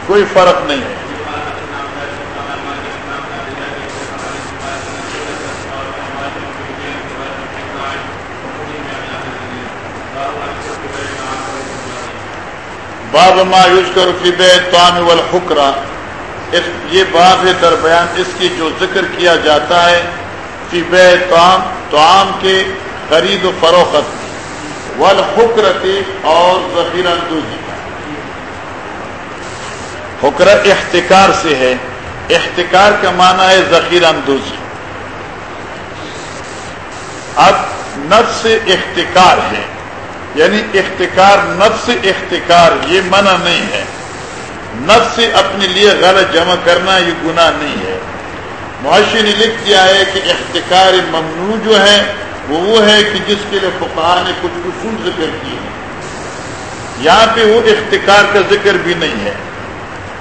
کوئی فرق نہیں ہے۔ باب ما یوز فی بے توام والحکرا اس یہ باب ہے در بیان اس کی جو ذکر کیا جاتا ہے فی بے توام توام کے خرید و فروخت۔ والحکرتی اور ذخیرہ دوزی حکر احتکار سے ہے۔ احتکار کا معنی ہے ذخیرہ اندوزی اب نفس احتکار ہے۔ یعنی اختکار نفس اختکار یہ منع نہیں ہے۔ نفس اپنے لیے غلط جمع کرنا یہ گناہ نہیں ہے۔ معاشی نے لکھ دیا ہے کہ اختکار ممنوع جو ہے، وہ وہ ہے کہ جس کے لیے فقہ نے کچھ اصول ذکر کیے۔ ہیں یہاں پہ وہ اختکار کا ذکر بھی نہیں ہے۔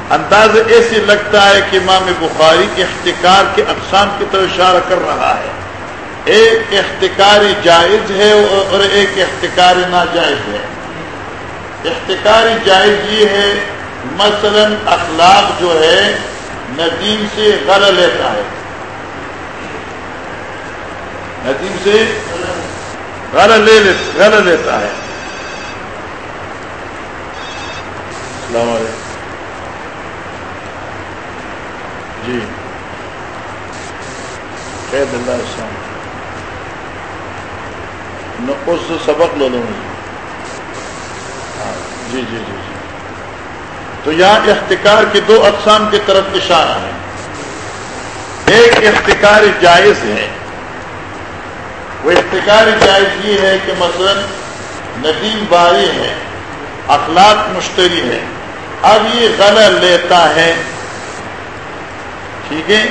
انداز ایسے لگتا ہے کہ امام بخاری اختکار کے اقسام کی طرف اشارہ کر رہا ہے۔ ایک اختکاری جائز ہے اور ایک اختکاری ناجائز ہے۔ اختکاری جائز یہ ہے، مثلا اخلاق جو ہے، ندیم سے غل لیتا ہے۔ ندیم سے غل لے غل لیتا ہے۔ السلام علیکم۔ جی۔ قید اللہ السلام اس سبق لے لوں جی جی جی جی. تو یہاں اختکار کے دو اقسام کی طرف اشارہ ہے۔ ایک اختکار جائز ہے۔ وہ اختکار جائز یہ ہے کہ مثلا ندیم باری ہے، اخلاق مشتری ہے۔ اب یہ غلہ لیتا ہے۔ ٹھیک ہے؟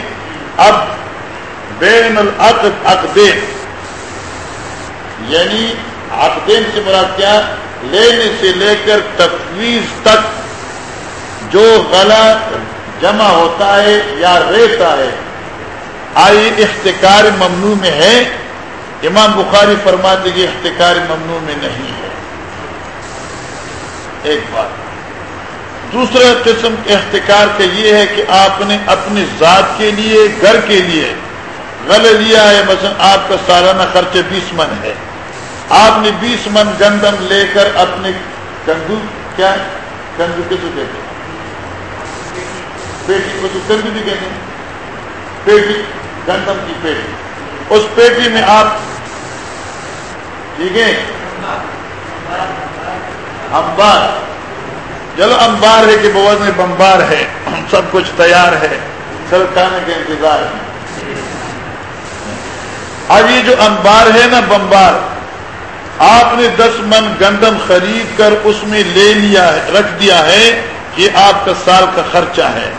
اب بین العقد عقدین یعنی عقدین سے مراد کیا؟ لینے سے لے کر تفویض تک جو غلہ جمع ہوتا ہے یا رہتا ہے۔ آئی اختکار ممنوع میں ہے۔ امام بخاری فرماتے کہ اختکار ممنوع میں نہیں ہے۔ ایک بات۔ دوسرا قسم کے اختکار کا یہ ہے کہ آپ نے اپنی ذات کے لیے، گھر کے لیے غل لیا ہے۔ مثلا آپ کا سالانہ خرچ بیس من ہے۔ آپ نے بیس من گندم لے کر اپنے کنگو کیا کنگو کس کہتے ہیں؟ پیٹی کو تو کنگو بھی کہتے ہیں۔ پیٹی، گندم کی پیٹی۔ اس پیٹی میں آپ، ٹھیک ہے؟ امبار۔ چلو امبار ہے کہ بوز میں بمبار ہے۔ سب کچھ تیار ہے۔ سر کھانے کا انتظار ہے۔ اب یہ جو امبار ہے نا، بمبار۔ آپ نے دس من گندم خرید کر اس میں لے لیا ہے، رکھ دیا ہے یہ آپ کا سال کا خرچہ ہے۔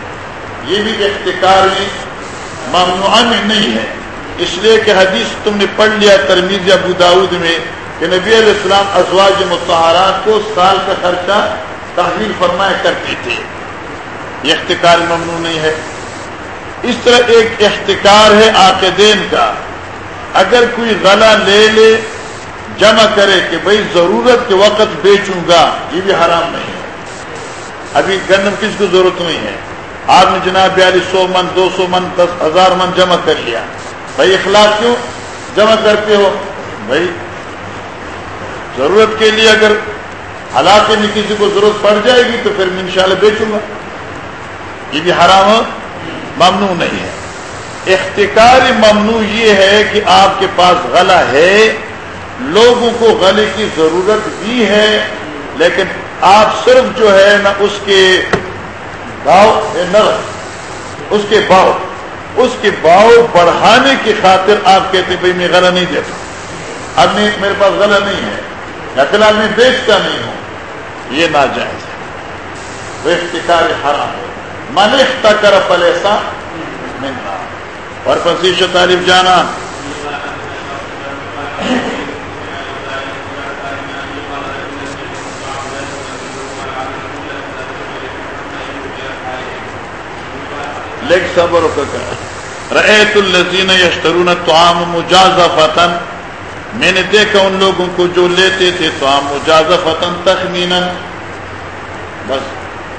یہ بھی اختکار میں ممنوع میں نہیں ہے۔ اس لیے کہ حدیث تم نے پڑھ لیا ترمیز ابو داود میں کہ نبی علیہ السلام ازواج متحرات کو سال کا خرچہ تحویل فرمایا کرتے تھے۔ یہ اختکار ممنوع نہیں ہے۔ اس طرح ایک اختکار ہے آقدین کا۔ اگر کوئی غلہ لے لے جمع کرے کہ بھائی ضرورت کے وقت بیچوں گا، یہ بھی حرام نہیں ہے۔ ابھی گندم کس کو ضرورت نہیں ہے؟ آپ نے جناب بیالیس سو من دو سو من، دس ہزار من جمع کر لیا۔ بھائی اخلاق کیوں؟ جمع کرتے ہو۔ بھائی ضرورت کے لیے اگر علاقے میں کسی کو ضرورت پڑ جائے گی تو پھر میں انشاءاللہ بیچوں گا۔ یہ بھی حرام ممنوع نہیں ہے۔ اختکار ممنوع یہ ہے کہ آپ کے پاس غلہ ہے۔ لوگوں کو غلے کی ضرورت بھی ہے، لیکن آپ صرف جو ہے نا اس کے باؤ نہ اس کے باؤ، اس کے باؤ بڑھانے کی خاطر آپ کہتے بھائی میں غلہ نہیں دیتا، اب میرے پاس غلہ نہیں ہے، یا فی الحال میں بیچتا نہیں ہوں۔ یہ ناجائز ہے۔ وہ اختکار حرام ہے۔ من اختکر فلیسا منہ اور پسیش تعریف جانا۔ لیک صبر رأیت الذین یشترون الطعام مجازفتا. میں نے دیکھا ان لوگوں کو جو لیتے تھے تو ہم مجاز فتن تخمین بس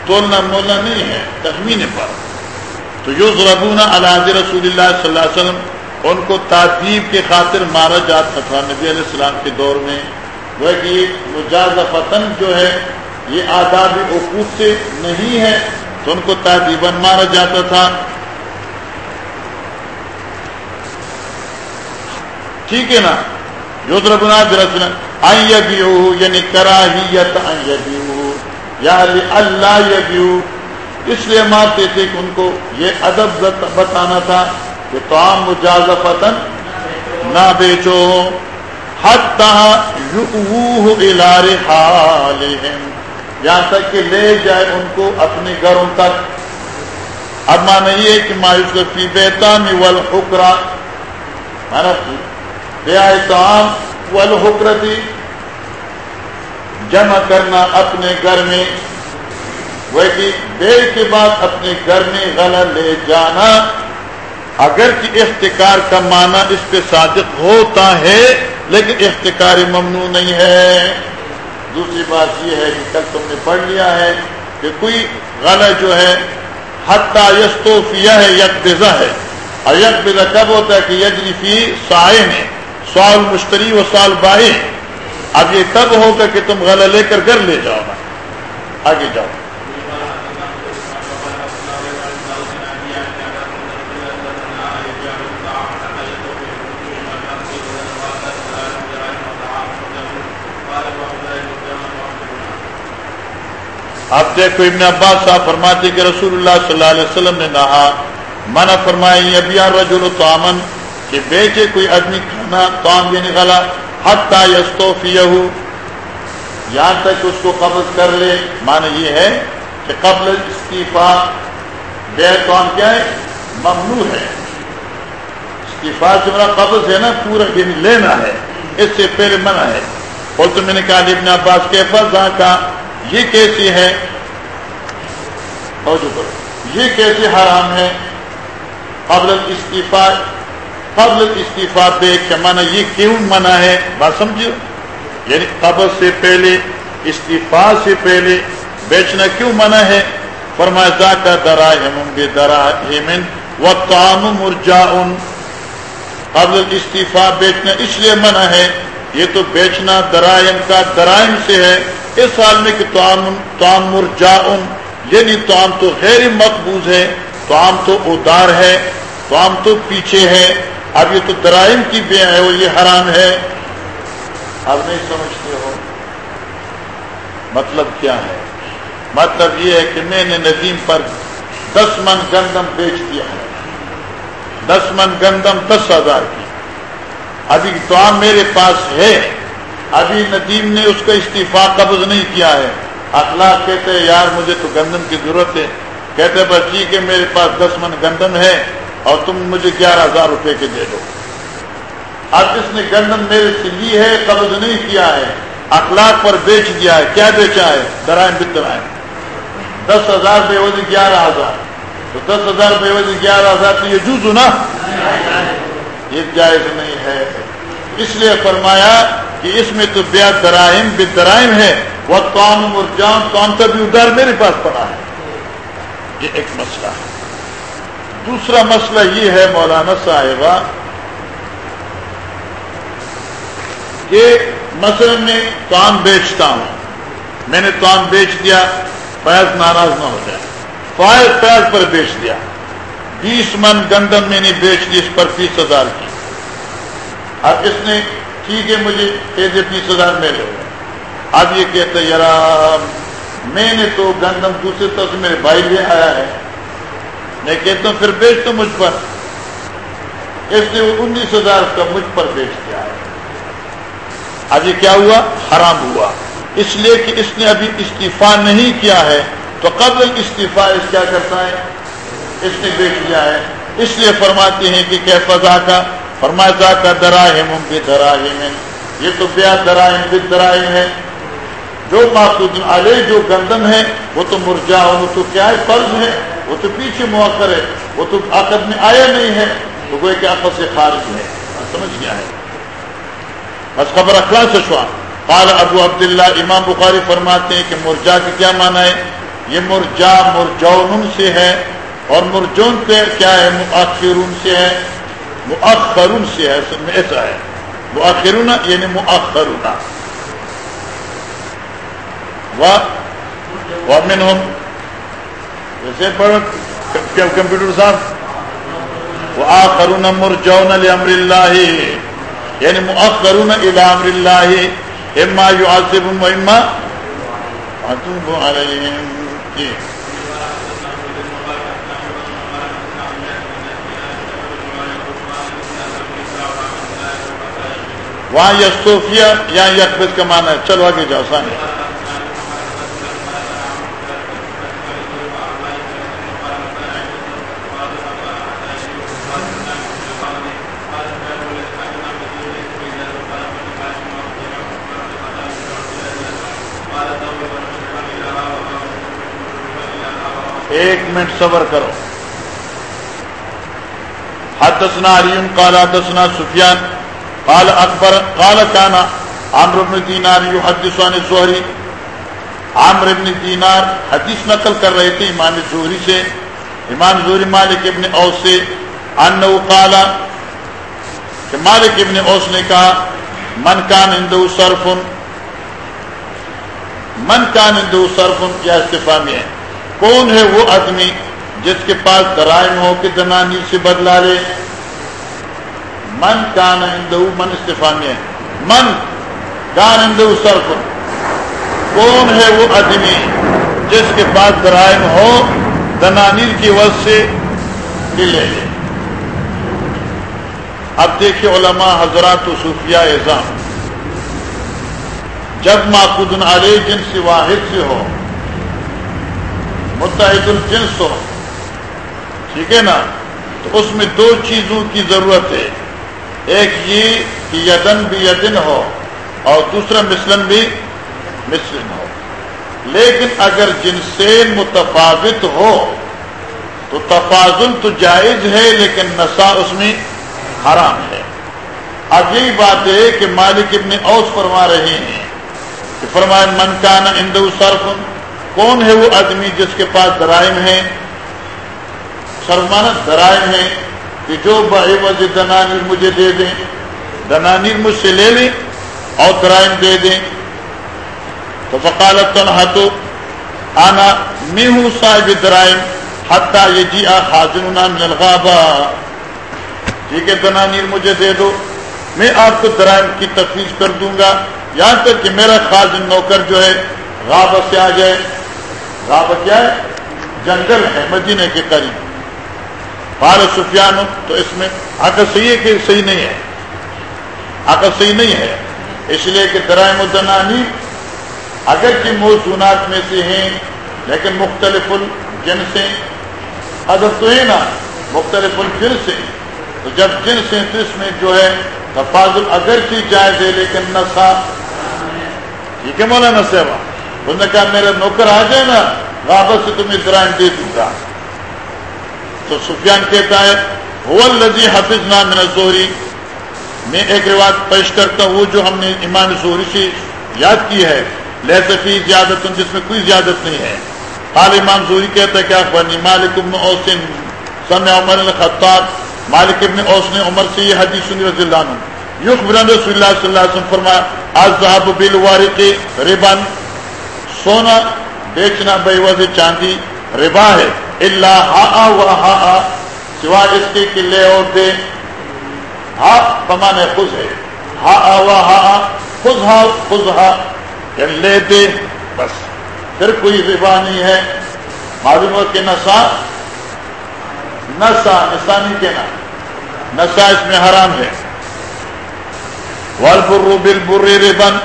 تولنا مولا نہیں ہے، تخمین پر تو یو ضربونا اللہ رسول اللہ صلی اللہ علیہ وسلم، ان کو تعدیب کے خاطر مارا جاتا تھا نبی علیہ السلام کے دور میں. وہ کہ مجاز فتن جو ہے، یہ آداب حقوق سے نہیں ہے تو ان کو تعدیباً مارا جاتا تھا۔ ٹھیک ہے نا؟ یدربنا برسنا ان یعنی کراہیت ان یا اللہ اس لیے مارتے تھے کہ ان کو یہ ادب بتانا تھا کہ تو عام مجازفتن نہ بیچو۔ حتی یؤوہ الار حالہم یہاں تک کہ لے جائے ان کو اپنے گھروں تک۔ اب مانا یہ کہ مایوس کو فی بیتان والحکرہ مانا والحکرتی جمع کرنا اپنے گھر میں۔ وہی دیر کے بعد اپنے گھر میں غلہ لے جانا۔ اگر کہ اختکار کا معنی اس پہ صادق ہوتا ہے، لیکن اختکار ممنوع نہیں ہے۔ دوسری بات یہ ہے کہ کل تم نے پڑھ لیا ہے کہ کوئی غلط جو ہے، حتیٰ یستوفیہ ہے یکبزا ہے۔ اور یکبزا کب ہوتا ہے کہ یجری فی سائے میں سال مشتری و سال باہیں اب یہ تب ہوگا کہ تم غلط لے کر گھر لے جاؤ۔ آگے جاؤ۔ اب دیکھو ابن عباس صاحب فرماتے کہ رسول اللہ صلی اللہ علیہ وسلم نے کہا، منع فرمائی ابھی رجل تو کہ بیچے کوئی آدمی کھانا تو آم بھی نکالا حتیٰ یستوفی یہاں تک اس کو قبض کر لے۔ مانا یہ ہے کہ قبل استعفا بے تو کیا ہے؟ ممنوع ہے۔ استعفا سے میرا قبض ہے نا، پورا دن لینا ہے۔ اس سے پہلے منع ہے۔ اور تو میں نے کہا ابن عباس کے فضا کا یہ کیسی ہے؟ یہ کیسے حرام ہے؟ قبل استعفا قبل استعفا بے کے مانا یہ کیوں منع ہے؟ بات سمجھو یعنی قبل سے پہلے، استعفا سے پہلے بیچنا کیوں منع ہے؟ فرمایا کا درا بے درا و تام مرجا قبل استعفا بیچنا اس لیے منع ہے یہ تو بیچنا درائم کا درائم سے ہے۔ اس سال میں کہ توام مرجا یعنی توام تو غیر مقبوض ہے توام تو ادار ہے توام تو پیچھے ہے۔ اب یہ تو درائم کی بے ہے، وہ یہ حرام ہے۔ اب نہیں سمجھتے ہو۔ مطلب کیا ہے؟ مطلب یہ ہے کہ میں نے ندیم پر دس من گندم بیچ دیا ہے۔ دس من گندم دس ہزار کی۔ ابھی تو میرے پاس ہے۔ ابھی ندیم نے اس کا استعفا قبض نہیں کیا ہے۔ اخلاق کہتے ہیں، یار مجھے تو گندم کی ضرورت ہے۔ کہتے بس ٹھیک ہے میرے پاس دس من گندم ہے اور تم مجھے گیارہ ہزار روپے کے دے دو۔ اب اس نے گندم میرے سے لی ہے، قبض نہیں کیا ہے۔ اخلاق پر بیچ دیا ہے۔ کیا بیچا ہے؟ درائم بدرائم دس ہزار بے وزی گیارہ ہزار۔ تو دس ہزار بے وزی گیارہ ہزار تو یہ جوز نا؟ یہ جائز نہیں ہے۔ اس لیے فرمایا کہ اس میں تو بیا درائم بے درائم ہے۔ وہ توان مرجان توان کا بھی ادار میرے پاس پڑا ہے۔ یہ ایک مسئلہ ہے۔ دوسرا مسئلہ یہ ہے مولانا صاحبہ، کہ مثلا میں کام بیچتا ہوں۔ میں نے کام بیچ دیا، فیض ناراض نہ ہو جائے۔ فائز فیض پر بیچ دیا۔ بیس من گندم میں نے بیچ دی، اس پر تیس ہزار کی۔ اب اس نے ٹھیک ہے مجھے دے تیس ہزار میں لے اب یہ کہتے یار میں نے تو گندم دوسرے طرف سے میرے بھائی لے آیا ہے۔ میں کہتا ہوں، پھر بیچ تو مجھ پر۔ اس نے انیس ہزار کا مجھ پر بیچ دیا ہے۔ اب یہ کیا ہوا؟ حرام ہوا۔ اس لیے کہ اس نے ابھی استعفا نہیں کیا ہے، تو قبل استعفا اس کیا کرتا ہے؟ اس نے بیچ لیا ہے۔ اس لیے فرماتے ہیں کہ کیا فضا فرمایا کا دراہم بے دراہم یہ تو بیا دراہم بے دراہم ہے۔ جو محسوس علیہ، جو گندم ہے، وہ تو مرجا وہ تو کیا ہے، فرض ہے۔ وہ تو پیچھے موقع ہے۔ وہ تو عقد میں آیا نہیں ہے۔ تو وہ کہ عقد سے خارج ہے۔ سمجھ گیا ہے۔ بس خبر اخلا سے شوا۔ قال ابو عبداللہ، امام بخاری فرماتے ہیں کہ مرجا کی کیا معنی ہے؟ یہ مرجا مرجون سے ہے۔ اور مرجون پہ کیا ہے؟ مؤخرون سے ہے، مؤخرون سے ہے میں ایسا ہے۔ مؤخرون یعنی مؤخرون۔ ومنهم جیسے پڑھ کمپیوٹر صاحب؟ وآخرون مرجون لأمر اللہ۔ یعنی مؤخرون الى امر اللہ۔ اما يعذبهم واما عتوب علیہم۔ وہاں یستوفیا یا یکبت کا معنی ہے۔ چلو آگے جاؤ سانی ایک منٹ صبر کرو۔ حدثنا علی قال حدثنا سفیان۔ قال اکبر قال كان عمرو بن دینار يحدث عن الزهري عمرو بن دینار حدیث نقل کر رہے تھے امام زہری سے۔ امام زہری مالک ابن اوس سے۔ انه قال کہ مالک ابن اوس نے کہا، من کان عنده صرف من کان عنده صرف کیا استفامی ہے۔ کون ہے وہ آدمی جس کے پاس درائم ہو کہ دنانی سے بدلا لے؟ من کان ہندو من استفامیہ من کان ہندو سرف کون ہے وہ آدمی جس کے پاس درائم ہو دنانیر کی وجہ سے لے لے اب دیکھیے علماء حضرات و صوفیہ اعظام. جب معقود علیہ جنس واحد سے ہو، متحد الجنس ہو، ٹھیک ہے نا؟ تو اس میں دو چیزوں کی ضرورت ہے۔ ایک یہ کہ یدن بھی یدن ہو اور دوسرا مسلم بھی مسلم ہو۔ لیکن اگر جن سے متفاوت ہو تو تفاضل تو جائز ہے، لیکن نشہ اس میں حرام ہے۔ اب یہی بات ہے کہ مالک ابن اوس فرما رہے ہیں کہ فرمائے، من اندو سرف کون ہے وہ آدمی جس کے پاس درائم ہے؟ سرمانہ درائم ہے۔ کہ جو وجہ دنانیر مجھے دے دیں دنانیر مجھ سے لے لیں اور درائم دے دیں۔ تو وکالت تنہا تو آنا میں ہوں صاحب درائم، حتیٰ یہ جی آ حاضر الغابہ۔ ٹھیک ہے دنانیر مجھے دے دو، میں آپ کو درائم کی تفویض کر دوں گا۔ یہاں تک کہ میرا خاصن نوکر جو ہے، غابہ سے آ جائے۔ غابہ کیا ہے؟ جنگل ہے مدینے کے قریب۔ بار سفیان، تو اس میں عقل صحیح ہے کہ صحیح نہیں ہے؟ عقل صحیح نہیں ہے۔ اس لیے کہ درائم الدنانی اگر کی موسونات میں سے ہیں، لیکن مختلف الجن سے ادب تو ہے نا مختلف الجن سے۔ تو جب جن سے اس میں جو ہے، تفاضل اگر کی جائز ہے، لیکن نسا۔ ٹھیک ہے مولانا صاحبہ انہوں نے کہا، میرا نوکر آ جائے نا، واپس سے تمہیں درائم دے دوں گا۔ تو سفیان کہتا ہے وہ لذی حافظ نام زہری میں ایک روایت پیش کرتا ہوں جو ہم نے امام زہری سے یاد کی ہے۔ لہسفی زیادت جس میں کوئی زیادت نہیں ہے۔ حال امام زہری کہتا ہے کیا بنی مالک ابن اوسن سن عمر الخطاب مالک ابن اوس نے عمر سے یہ حدیث سنی رضی اللہ عنہ۔ یو رسول اللہ صلی اللہ علیہ وسلم فرمایا، آج صاحب بل ربن سونا بیچنا بے وز چاندی ربا ہے۔ اللہ ہا و ہا سوا اس کے قلعے اور دے ہا پمانے خز ہے۔ ہا و ہا خز ہا خز ہا یعنی لے دے، بس۔ پھر کوئی ربا نہیں ہے۔ معلوم ہو کہ نسا نسا نسانی کے نا نسا اس میں حرام ہے۔ والبر بالبر ربن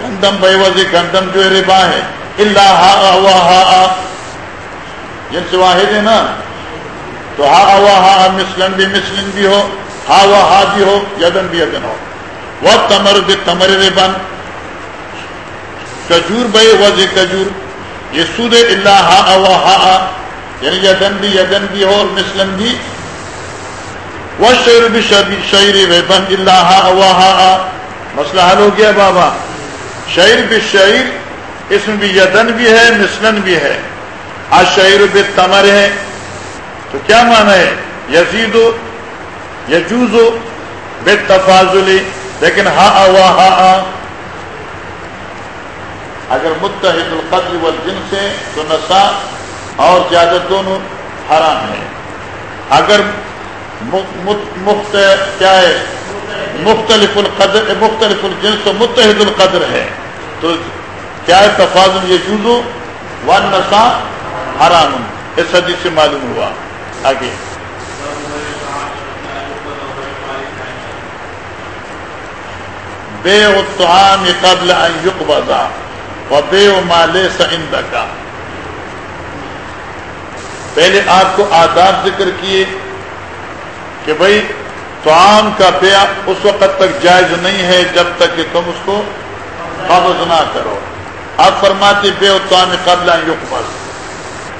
گندم بے وزی گندم جو ربا ہے۔ اللہ ہا و ہا جن سے واحد ہے نا، تو ہا ہوا ہا مسلم بھی مسلم بھی ہو، ہا وا ہا بھی ہو، یدن بھی یدن ہو۔ وہ تمر بھی تمر بن۔ کجور بے وز کجور۔ یہ سود اللہ ہا ہوا ہا یعنی یدن بھی یدن بھی ہو اور مسلم بھی۔ وہ شعر بھی شعر بن۔ اللہ ہا ہوا ہا مسئلہ حل ہو گیا بابا۔ شعر بھی شعر اس میں بھی یدن بھی ہے مسلم بھی ہے۔ اشعر بے تمر ہے۔ تو کیا مانا ہے؟ یزید، یجوز بے تفاضلی لیکن ہا وا ہا اگر متحد القدر والجن سے تو نسا اور زیادہ دونوں حرام ہے اگر مخت، کیا ہے؟ مختلف القدر، مختلف الجنس و متحد القدر ہے۔ تو کیا ہے تفاضل یہ جزو ون نسا حرام اس حدیث سے معلوم ہوا. آگے. بے اتحام قبل ان یقبضا و بے مال سعند کا پہلے آپ کو آداب ذکر کیے کہ بھائی توام کا بیع اس وقت تک جائز نہیں ہے جب تک کہ تم اس کو قبض نہ کرو. آپ فرماتے بے اتحام قبل ان یقبض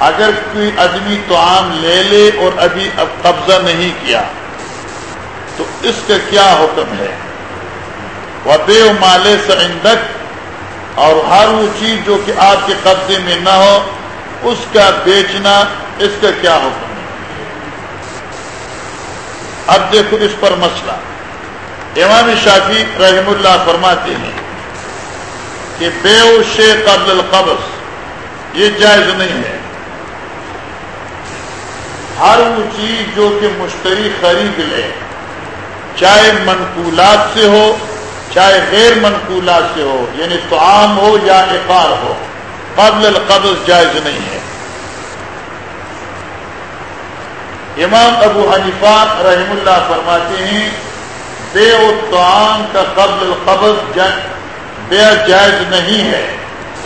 اگر کوئی آدمی تو عام لے لے اور ابھی اب قبضہ نہیں کیا، تو اس کا کیا حکم ہے؟ وہ بے مال سعندک اور ہر وہ چیز جو کہ آپ کے قبضے میں نہ ہو، اس کا بیچنا، اس کا کیا حکم ہے؟ اب دیکھو اس پر مسئلہ۔ امام شافی رحم اللہ فرماتے ہیں کہ بے شے قبل القبض، یہ جائز نہیں ہے۔ ہر وہ چیز جو کہ مشتری خرید لے، چاہے منقولات سے ہو، چاہے غیر منقولات سے ہو یعنی تو عام ہو یا اقار ہو، قبل القبض جائز نہیں ہے۔ امام ابو حنیفہ رحم اللہ فرماتے ہیں، بے اتعام کا قبل القبض بے جائز نہیں ہے۔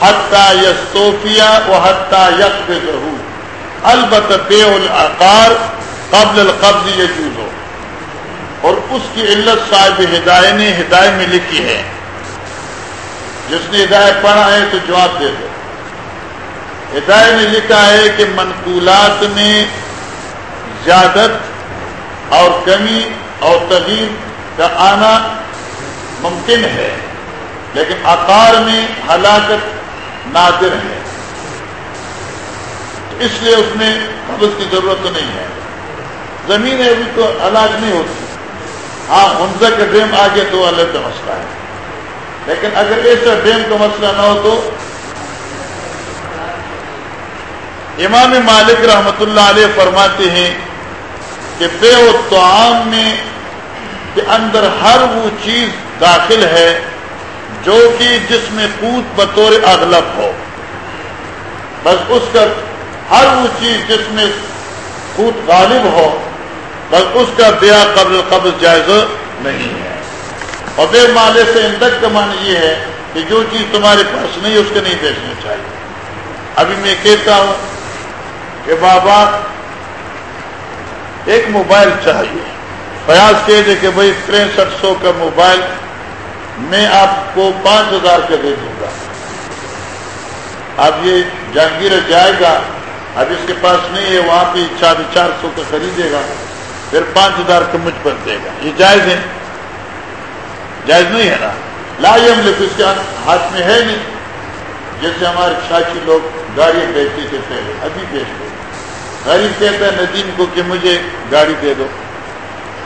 حتیٰ یستوفیا و حتیٰ یک البت بے العقار قبل القبض یہ ہو۔ اور اس کی علت صاحب ہدایت نے ہدایت میں لکھی ہے۔ جس نے ہدایت پڑھا ہے تو جواب دے دو۔ ہدایت نے لکھا ہے کہ منقولات میں زیادت اور کمی اور تغیر کا آنا ممکن ہے، لیکن آکار میں ہلاکت نادر ہے۔ اس لیے اس میں قبض کی ضرورت تو نہیں ہے۔ زمین ہے، ابھی تو ہلاک نہیں ہوتی ہاں ہنزا کا ڈیم آگے تو الگ کا مسئلہ ہے۔ لیکن اگر ایسا ڈیم کا مسئلہ نہ ہو تو امام مالک رحمت اللہ علیہ فرماتے ہیں کہ بے و تعام میں کے اندر ہر وہ چیز داخل ہے جو کہ جس میں قوت بطور اغلب ہو۔ بس اس کا ہر وہ چیز جس میں قوت غالب ہو بس اس کا بیا قبل قبض جائز نہیں ہے۔ اور بے مالے سے اندک کا معنی یہ ہے کہ جو چیز تمہارے پاس نہیں، اس کو نہیں بیچنا چاہیے۔ ابھی میں کہتا ہوں کہ بابا، ایک موبائل چاہیے۔ فیاض کہہ دے کہ بھائی تریسٹھ سو کا موبائل میں آپ کو پانچ ہزار کا دے دوں گا۔ اب یہ جہانگیر جائے گا۔ اب اس کے پاس نہیں ہے، وہاں پہ ساڑھے چار سو کا خریدے گا، پھر پانچ ہزار کا مجھ پر دے گا۔ یہ جائز ہے؟ جائز نہیں ہے نا؟ لا لکھ اس کے ہاتھ میں ہے نہیں۔ جیسے ہمارے شاچی لوگ گاڑیاں بیچتے تھے پہلے، ابھی بیچتے غریب کہتا ہے، ندیم کو کہ مجھے گاڑی دے دو۔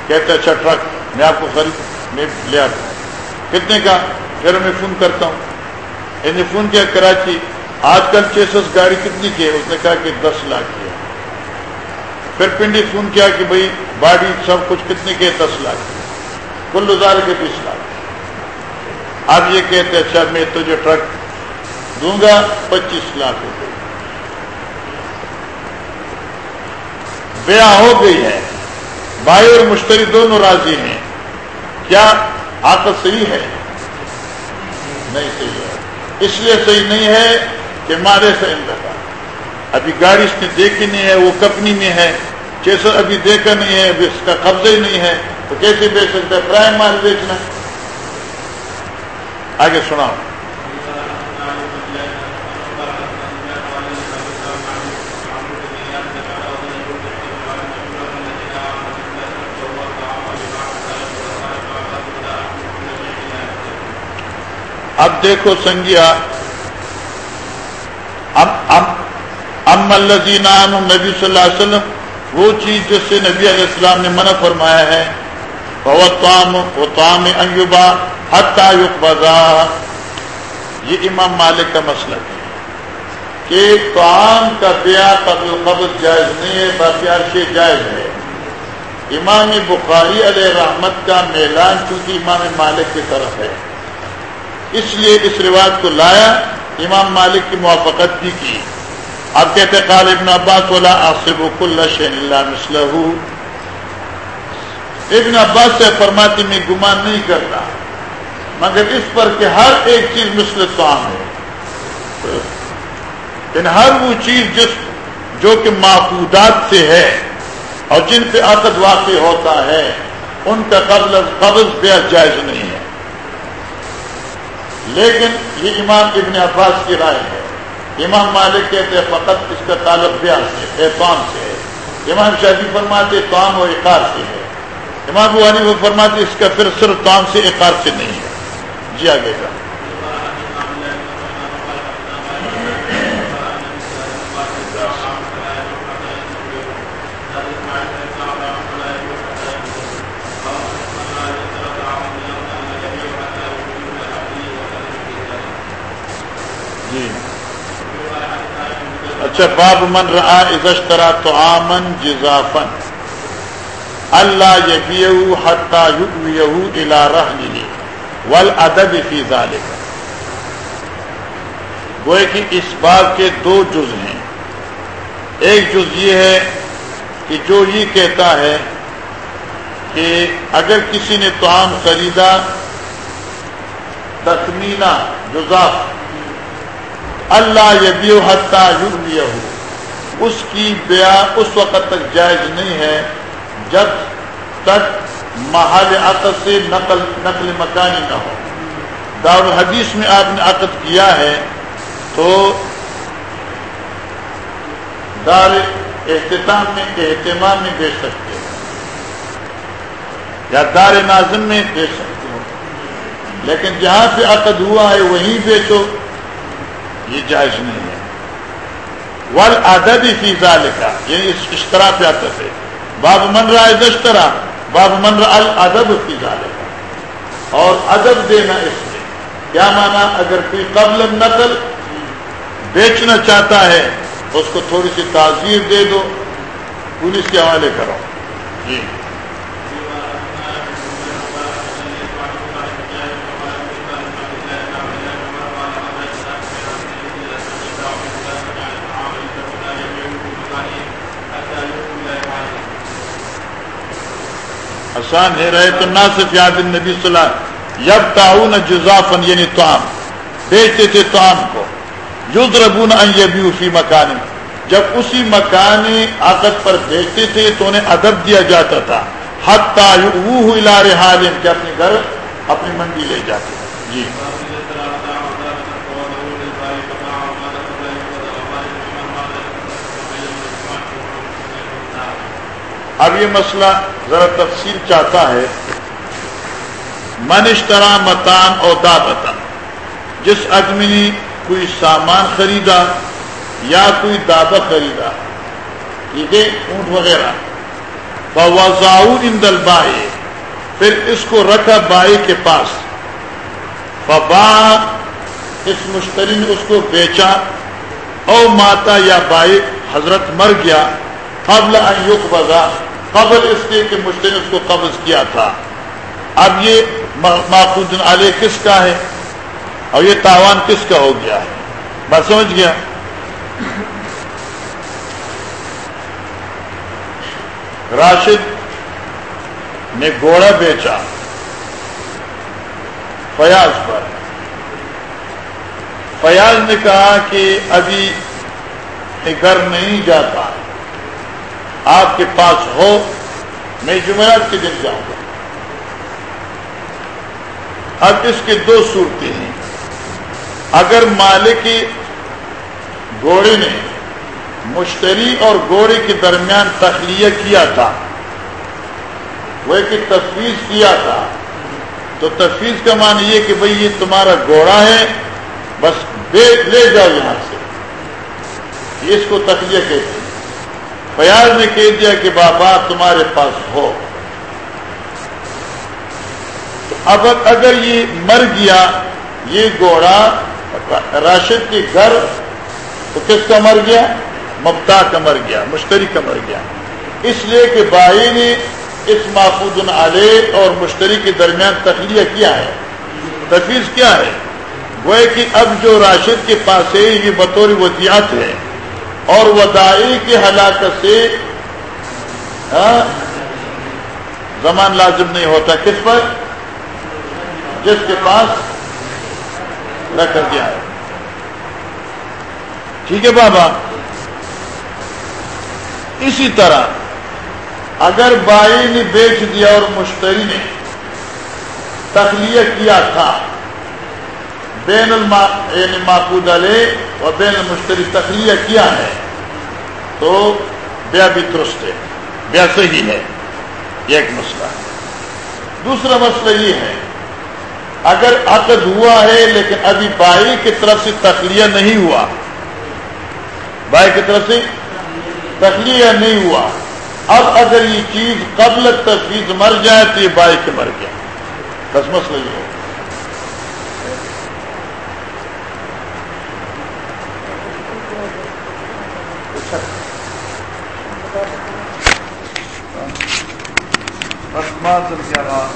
کہتا ہے اچھا ٹرک، میں آپ کو خرید، میں لے آتا ہوں۔ کتنے کا؟ پھر میں فون کرتا ہوں۔ یعنی فون کیا، کراچی آج کل چیسس گاڑی کتنی کی ہے؟ اس نے کہا کہ دس لاکھ کی ہے۔ پھر پنڈی فون کیا کہ بھائی باڈی سب کچھ کتنے کے دس لاکھ کل ہزار کے بیس لاکھ۔ آپ یہ کہتے اچھا میں تجھے ٹرک دوں گا، پچیس لاکھ روپے۔ بیاہ ہو گئی ہے۔ بھائی اور مشتری دونوں راضی ہیں۔ کیا آکت صحیح ہے؟ نہیں صحیح ہے۔ اس لیے صحیح نہیں ہے کہ مارے سے انتظار ابھی گاڑی اس نے دیکھی نہیں ہے، وہ کپنی میں ہے۔ جیسے ابھی دیکھا نہیں ہے، ابھی اس کا قبضہ ہی نہیں ہے۔ تو کیسے بیچ سکتا ہے؟ پرائم مال بیچنا۔ آگے سناؤ۔ اب دیکھو سنگیا ام ام الزین نبی صلی اللہ علیہ وسلم، وہ چیز جس سے نبی علیہ السلام نے منع فرمایا ہے یہ امام مالک کا مسئلہ ہے کہ کام کا بیا قبل قبض جائز نہیں ہے، باقی جائز ہے۔ امام بخاری علیہ رحمت کا میلان چونکہ امام مالک کی طرف ہے، اس لیے اس رواج کو لایا امام مالک کی موافقت بھی کی۔ اب کہتے قال ابن عباس، ولا آصف کل اللہ مسلح ابن عباس سے فرماتی، میں گمان نہیں کرتا، مگر اس پر کہ ہر ایک چیز مثل سام ہے۔ ان ہر وہ چیز جس جو کہ معقودات سے ہے اور جن پہ عقد واقع ہوتا ہے، ان کا قبل قبض بے جائز نہیں ہے۔ لیکن یہ امام ابن عباس کی رائے ہے۔ امام مالک کہتے ہیں، فقط اس کا تعلق بیاہ سے احتام سے ہے۔ امام شادی فرماتے تام و اقار سے ہے۔ امام بوانی وہ فرماتے اس کا پھر صرف تام سے اقار سے نہیں ہے۔ جی آگے کا اچھا باب من رہا ازشترا تو آمن جزافن اللہ یبیہ حتی یبیہ الى رحلی والعدد فی ذالک گوئے کہ اس بات کے دو جز ہیں. ایک جز یہ ہے کہ جو یہ کہتا ہے کہ اگر کسی نے توام خریدا، تخمینہ، جزاف اللہ یدی حتہ ہو اس کی بیا اس وقت تک جائز نہیں ہے جب تک محل عقد سے نقل نقل مکانی نہ ہو۔ دار الحدیث میں آپ نے عقد کیا ہے تو دار اختتام میں اہتمام میں بیچ سکتے ہیں یا دار نازم میں بیچ سکتے ہو۔ لیکن جہاں سے عقد ہوا ہے وہیں بیچو۔ یہ جائز نہیں ہے۔ ول ادب ہی لکھا یعنی اس طرح پہ آتا ہے باب من رہا ہے دشترا باب من رہا الدب فی لکھا اور ادب دینا اس میں۔ کیا مانا؟ اگر کوئی قبل نقل بیچنا چاہتا ہے، اس کو تھوڑی سی تعزیر دے دو، پولیس کے حوالے کرو۔ جی۔ نقصان ہے، رہے تو نہ صرف یاد نبی صلاح یب تعاون جزافن یعنی توام بیچتے تھے توام کو۔ یوز ربون فی مکان۔ جب اسی مکان عقد پر بیچتے تھے، تو انہیں ادب دیا جاتا تھا۔ حت حال کہ اپنے گھر، اپنی منڈی لے جاتے۔ جی۔ اب یہ مسئلہ ذرا تفصیل چاہتا ہے۔ منشترا متان اور دابتا، جس آدمی نے کوئی سامان خریدا یا کوئی دابا خریدا، ٹھیک ہے، اونٹ وغیرہ۔ اندل بائے پھر اس کو رکھا بائی کے پاس۔ فبا اس مشتری نے اس کو بیچا، او ماتا یا بائی حضرت مر گیا۔ قبل ان بزا قبل اس کے کہ مشتری نے اس کو قبض کیا تھا۔ اب یہ معقود علیہ کس کا ہے؟ اور یہ تاوان کس کا ہو گیا ہے؟ بات سمجھ گیا؟ راشد نے گھوڑا بیچا فیاض پر۔ فیاض نے کہا کہ ابھی گھر نہیں جاتا۔ آپ کے پاس ہو، میں جمعرات کے دن جاؤں گا۔ اب اس کے دو صورتیں ہیں۔ اگر مالک گھوڑے نے مشتری اور گھوڑے کے درمیان تخلیہ کیا تھا، وہ ایک تفویض کیا تھا، تو تفویض کا مان یہ کہ بھئی یہ تمہارا گھوڑا ہے، بس لے جاؤ یہاں سے۔ اس کو تخلیہ کہتے ہیں۔ فیاض نے کہہ دیا کہ بابا تمہارے پاس ہو۔ اب اگر یہ مر گیا، یہ گھوڑا راشد کے گھر، تو کس کا مر گیا؟ مبتا کا مر گیا، مشتری کا مر گیا۔ اس لیے کہ بھائی نے اس محفوظ علیہ اور مشتری کے درمیان تخلیہ کیا ہے۔ تفیظ کیا ہے؟ وہ کہ اب جو راشد کے پاس ہے، یہ بطور وطیات ہے۔ اور ودائی کی ہلاکت سے زمان لازم نہیں ہوتا کس پر؟ جس کے پاس رکھ دیا ہے۔ ٹھیک ہے بابا۔ اسی طرح اگر بائی نے بیچ دیا اور مشتری نے تخلیہ کیا تھا بین الما یعنی معقود علیہ اور بین المشتری تخلیہ کیا ہے؟ تو بیا بھی درست ہے، بیا صحیح ہے، یہ ایک مسئلہ ہے۔ دوسرا مسئلہ یہ ہے، اگر عقد ہوا ہے لیکن ابھی بائی کی طرف سے تخلیہ نہیں ہوا، بائی کی طرف سے تخلیہ نہیں ہوا، اب اگر یہ چیز قبل تفویض مر جائے تو یہ بائی کے مر گیا۔ بس مسئلہ یہ ہے۔ اچھا